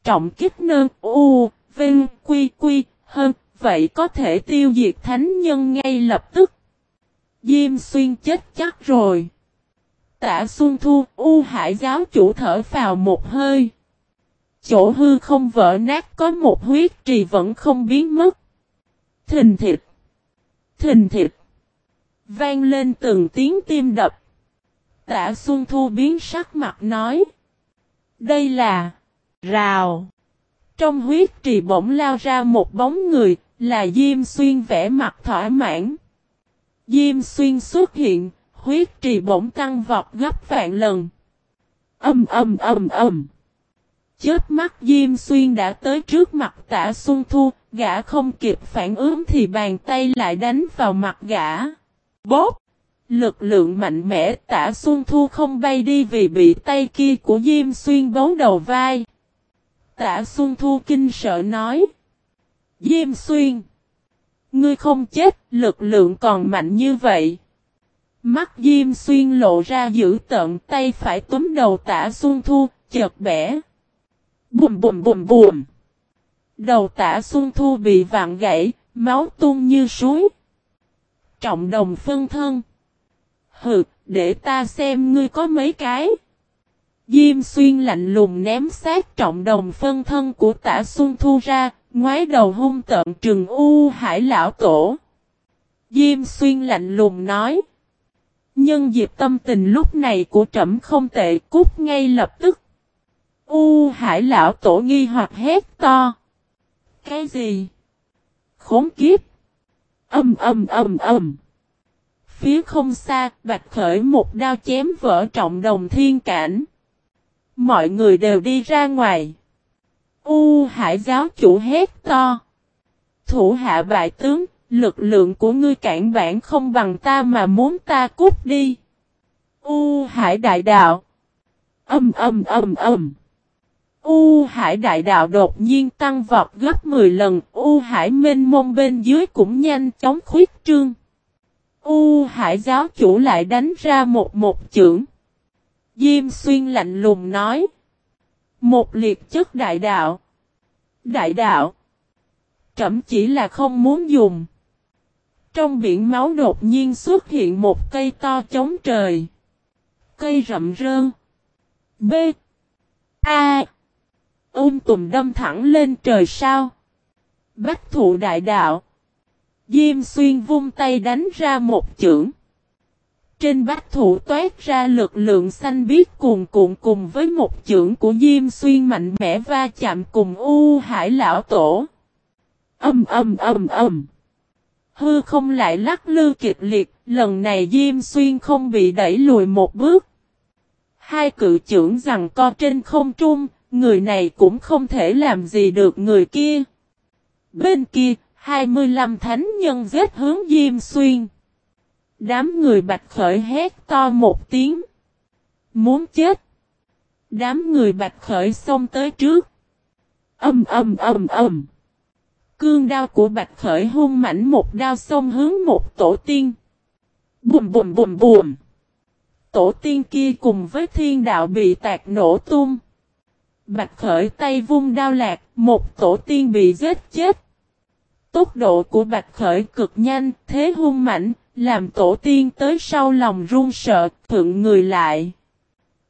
Trọng kiếp nơn u, vinh, quy quy, hơn, vậy có thể tiêu diệt thánh nhân ngay lập tức. Diêm xuyên chết chắc rồi. Tạ Xuân Thu, U Hải giáo chủ thở vào một hơi. Chỗ hư không vỡ nát có một huyết trì vẫn không biến mất. Thình thịt. Thình thịt. Vang lên từng tiếng tim đập. Tạ Xuân Thu biến sắc mặt nói. Đây là rào. Trong huyết trì bỗng lao ra một bóng người, là Diêm Xuyên vẽ mặt thỏa mãn. Diêm Xuyên xuất hiện, huyết trì bỗng tăng vọt gấp vạn lần. Âm âm âm âm. Chết mắt Diêm Xuyên đã tới trước mặt tả Xuân Thu, gã không kịp phản ứng thì bàn tay lại đánh vào mặt gã. Bốp! Lực lượng mạnh mẽ tả Xuân Thu không bay đi vì bị tay kia của Diêm Xuyên bấu đầu vai. Tả Xuân Thu kinh sợ nói. Diêm Xuyên! Ngươi không chết, lực lượng còn mạnh như vậy. Mắt Diêm Xuyên lộ ra giữ tận tay phải túm đầu tả Xuân Thu, chợt bẻ. Bùm bùm bùm bùm. Đầu tả Xuân Thu bị vạn gãy, máu tuôn như suối. Trọng đồng phân thân. Hừ, để ta xem ngươi có mấy cái. Diêm xuyên lạnh lùng ném sát trọng đồng phân thân của tả Xuân Thu ra, ngoái đầu hung tận trừng u hải lão tổ. Diêm xuyên lạnh lùng nói. Nhân dịp tâm tình lúc này của trẫm không tệ cút ngay lập tức. U hải lão tổ nghi hoặc hét to. Cái gì? Khốn kiếp. Âm âm âm âm. Phía không xa, bạch khởi một đao chém vỡ trọng đồng thiên cảnh. Mọi người đều đi ra ngoài. U hải giáo chủ hét to. Thủ hạ bại tướng, lực lượng của ngươi cản bản không bằng ta mà muốn ta cút đi. U hải đại đạo. Âm âm âm âm. U hải đại đạo đột nhiên tăng vọt gấp 10 lần, U hải mênh mông bên dưới cũng nhanh chóng khuyết trương. U hải giáo chủ lại đánh ra một một chưởng. Diêm xuyên lạnh lùng nói. Một liệt chất đại đạo. Đại đạo. Trẩm chỉ là không muốn dùng. Trong biển máu đột nhiên xuất hiện một cây to chống trời. Cây rậm rơn. B. A. Ôm tùm đâm thẳng lên trời sao. Bách thụ đại đạo. Diêm xuyên vung tay đánh ra một chưởng. Trên bách thủ toát ra lực lượng xanh biếc cuồn cuộn cùng với một chưởng của Diêm Xuyên mạnh mẽ va chạm cùng U Hải Lão Tổ. Âm âm âm âm. Hư không lại lắc lư kịch liệt, lần này Diêm Xuyên không bị đẩy lùi một bước. Hai cự trưởng rằng co trên không trung, người này cũng không thể làm gì được người kia. Bên kia, 25 thánh nhân giết hướng Diêm Xuyên. Đám người bạch khởi hét to một tiếng. Muốn chết. Đám người bạch khởi xông tới trước. Âm âm âm âm. Cương đao của bạch khởi hung mảnh một đao xông hướng một tổ tiên. Bùm bùm bùm bùm. Tổ tiên kia cùng với thiên đạo bị tạc nổ tung. Bạch khởi tay vung đao lạc, một tổ tiên bị giết chết. Tốc độ của bạch khởi cực nhanh, thế hung mạnh, làm tổ tiên tới sau lòng run sợ, thượng người lại.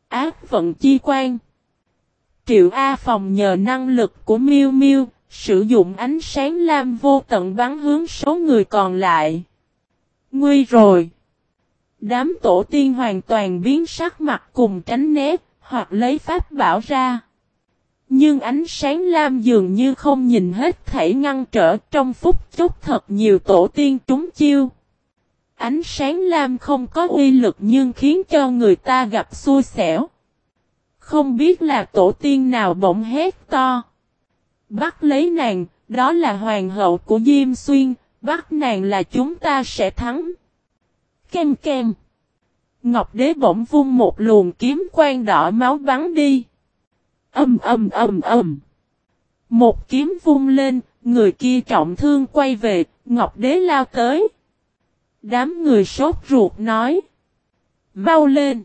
ác vận chi quan. Triệu A Phòng nhờ năng lực của Miêu Miêu, sử dụng ánh sáng lam vô tận bắn hướng số người còn lại. Nguy rồi! Đám tổ tiên hoàn toàn biến sắc mặt cùng tránh né, hoặc lấy pháp bảo ra. Nhưng ánh sáng lam dường như không nhìn hết thảy ngăn trở trong phút chốc thật nhiều tổ tiên trúng chiêu. Ánh sáng lam không có uy lực nhưng khiến cho người ta gặp xui xẻo. Không biết là tổ tiên nào bỗng hét to. Bắt lấy nàng, đó là hoàng hậu của Diêm Xuyên, bắt nàng là chúng ta sẽ thắng. Kem kem. Ngọc đế bỗng vung một luồng kiếm quang đỏ máu bắn đi. Âm âm âm âm. Một kiếm vung lên, người kia trọng thương quay về, Ngọc đế lao tới. Đám người sốt ruột nói. Mau lên.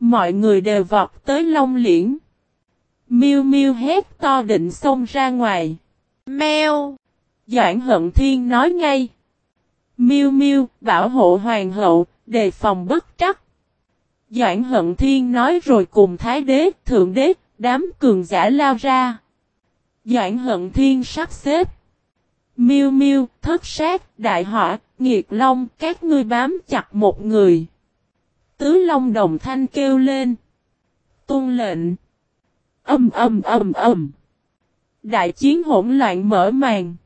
Mọi người đều vọt tới Long Liễn. Miu Miu hét to định xông ra ngoài. Mèo. Doãn Hận Thiên nói ngay. Miu Miu bảo hộ hoàng hậu, đề phòng bất trắc. Doãn Hận Thiên nói rồi cùng Thái Đế, Thượng Đế, đám cường giả lao ra. Doãn Hận Thiên sắp xếp. Miu Miu, thất sát, đại họa, nghiệt long, các ngươi bám chặt một người. Tứ Long đồng thanh kêu lên. Tôn lệnh. Âm âm âm âm. Đại chiến hỗn loạn mở màn.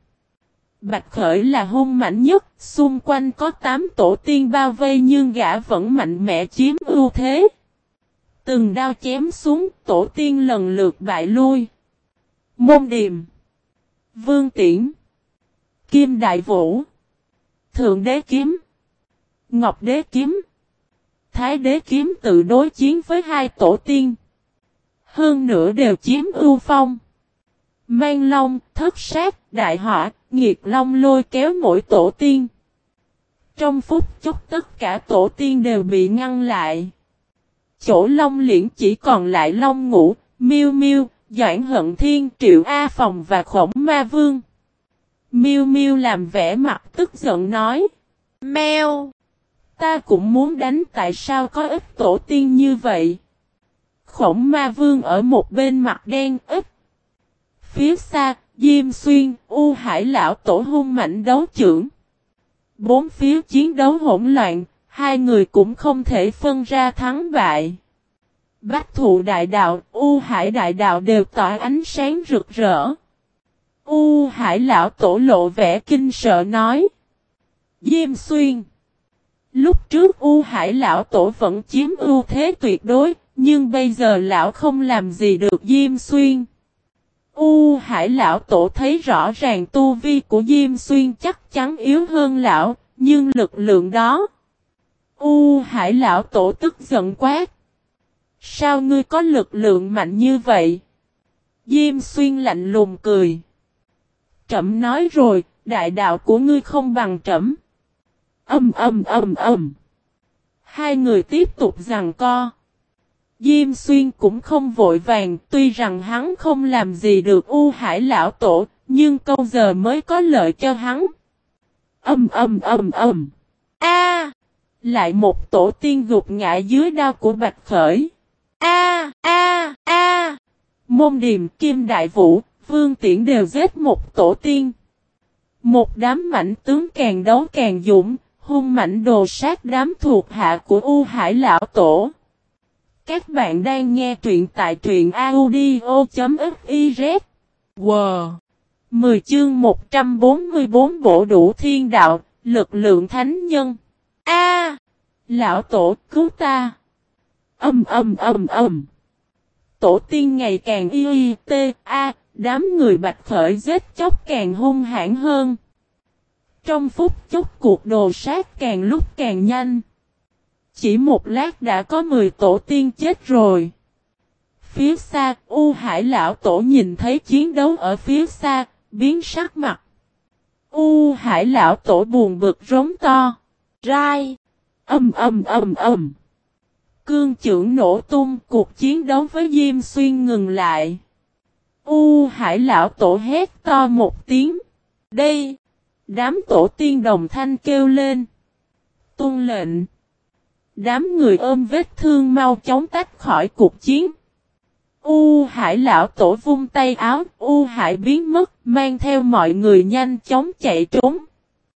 Bạch Khởi là hung mạnh nhất, xung quanh có 8 tổ tiên bao vây nhưng gã vẫn mạnh mẽ chiếm ưu thế. Từng đao chém xuống, tổ tiên lần lượt bại lui. Môn Điềm Vương Tiễn Kim Đại Vũ Thượng Đế Kiếm Ngọc Đế Kiếm Thái Đế Kiếm tự đối chiến với hai tổ tiên. Hơn nữa đều chiếm ưu phong. Mang Long, thất sát, đại họa, nghiệt Long lôi kéo mỗi tổ tiên. Trong phút chốc tất cả tổ tiên đều bị ngăn lại. Chỗ Long liễn chỉ còn lại Long ngũ, miêu miêu, Doãn Hận Thiên, Triệu A Phòng và Khổng Ma Vương. Miêu miêu làm vẻ mặt tức giận nói. Mèo! Ta cũng muốn đánh tại sao có ít tổ tiên như vậy. Khổng ma vương ở một bên mặt đen ít. Phía xa, Diêm Xuyên, U Hải Lão tổ hung mạnh đấu trưởng. Bốn phía chiến đấu hỗn loạn, hai người cũng không thể phân ra thắng bại. Bách thụ đại đạo, U Hải đại đạo đều tỏa ánh sáng rực rỡ. U Hải lão tổ lộ vẻ kinh sợ nói. Diêm xuyên. Lúc trước U Hải lão tổ vẫn chiếm ưu thế tuyệt đối, nhưng bây giờ lão không làm gì được Diêm Xuyên. U Hải lão tổ thấy rõ ràng tu vi của Diêm Xuyên chắc chắn yếu hơn lão, nhưng lực lượng đó. U Hải lão tổ tức giận quát. Sao ngươi có lực lượng mạnh như vậy? Diêm Xuyên lạnh lùng cười. Trẩm nói rồi, đại đạo của ngươi không bằng trẩm. Âm âm âm âm. Hai người tiếp tục rằng co. Diêm xuyên cũng không vội vàng, tuy rằng hắn không làm gì được U Hải lão tổ, nhưng câu giờ mới có lợi cho hắn. Âm âm âm âm. A! Lại một tổ tiên gục ngã dưới đao của Bạch Khởi. A a a. Môn Điềm Kim Đại Vũ, Vương Tiễn đều giết một tổ tiên. Một đám mảnh tướng càng đấu càng dũng, hung mạnh đồ sát đám thuộc hạ của U Hải Lão Tổ. Các bạn đang nghe truyện tại truyện audio.fiz. Wow! 10 chương 144 bộ đủ thiên đạo, lực lượng thánh nhân. A! lão tổ cứu ta! Âm âm âm âm! Tổ tiên ngày càng y y t a, đám người bạch khởi giết chóc càng hung hãn hơn. Trong phút chốc cuộc đồ sát càng lúc càng nhanh. Chỉ một lát đã có 10 tổ tiên chết rồi. Phía xa, U Hải Lão Tổ nhìn thấy chiến đấu ở phía xa, biến sắc mặt. U Hải Lão Tổ buồn bực rống to. Rai. Âm âm âm âm. Cương trưởng nổ tung cuộc chiến đấu với Diêm Xuyên ngừng lại. U Hải Lão Tổ hét to một tiếng. Đây. Đám tổ tiên đồng thanh kêu lên. Tôn lệnh. Đám người ôm vết thương mau chóng tách khỏi cuộc chiến. U hải lão tổ vung tay áo, U hải biến mất, mang theo mọi người nhanh chóng chạy trốn.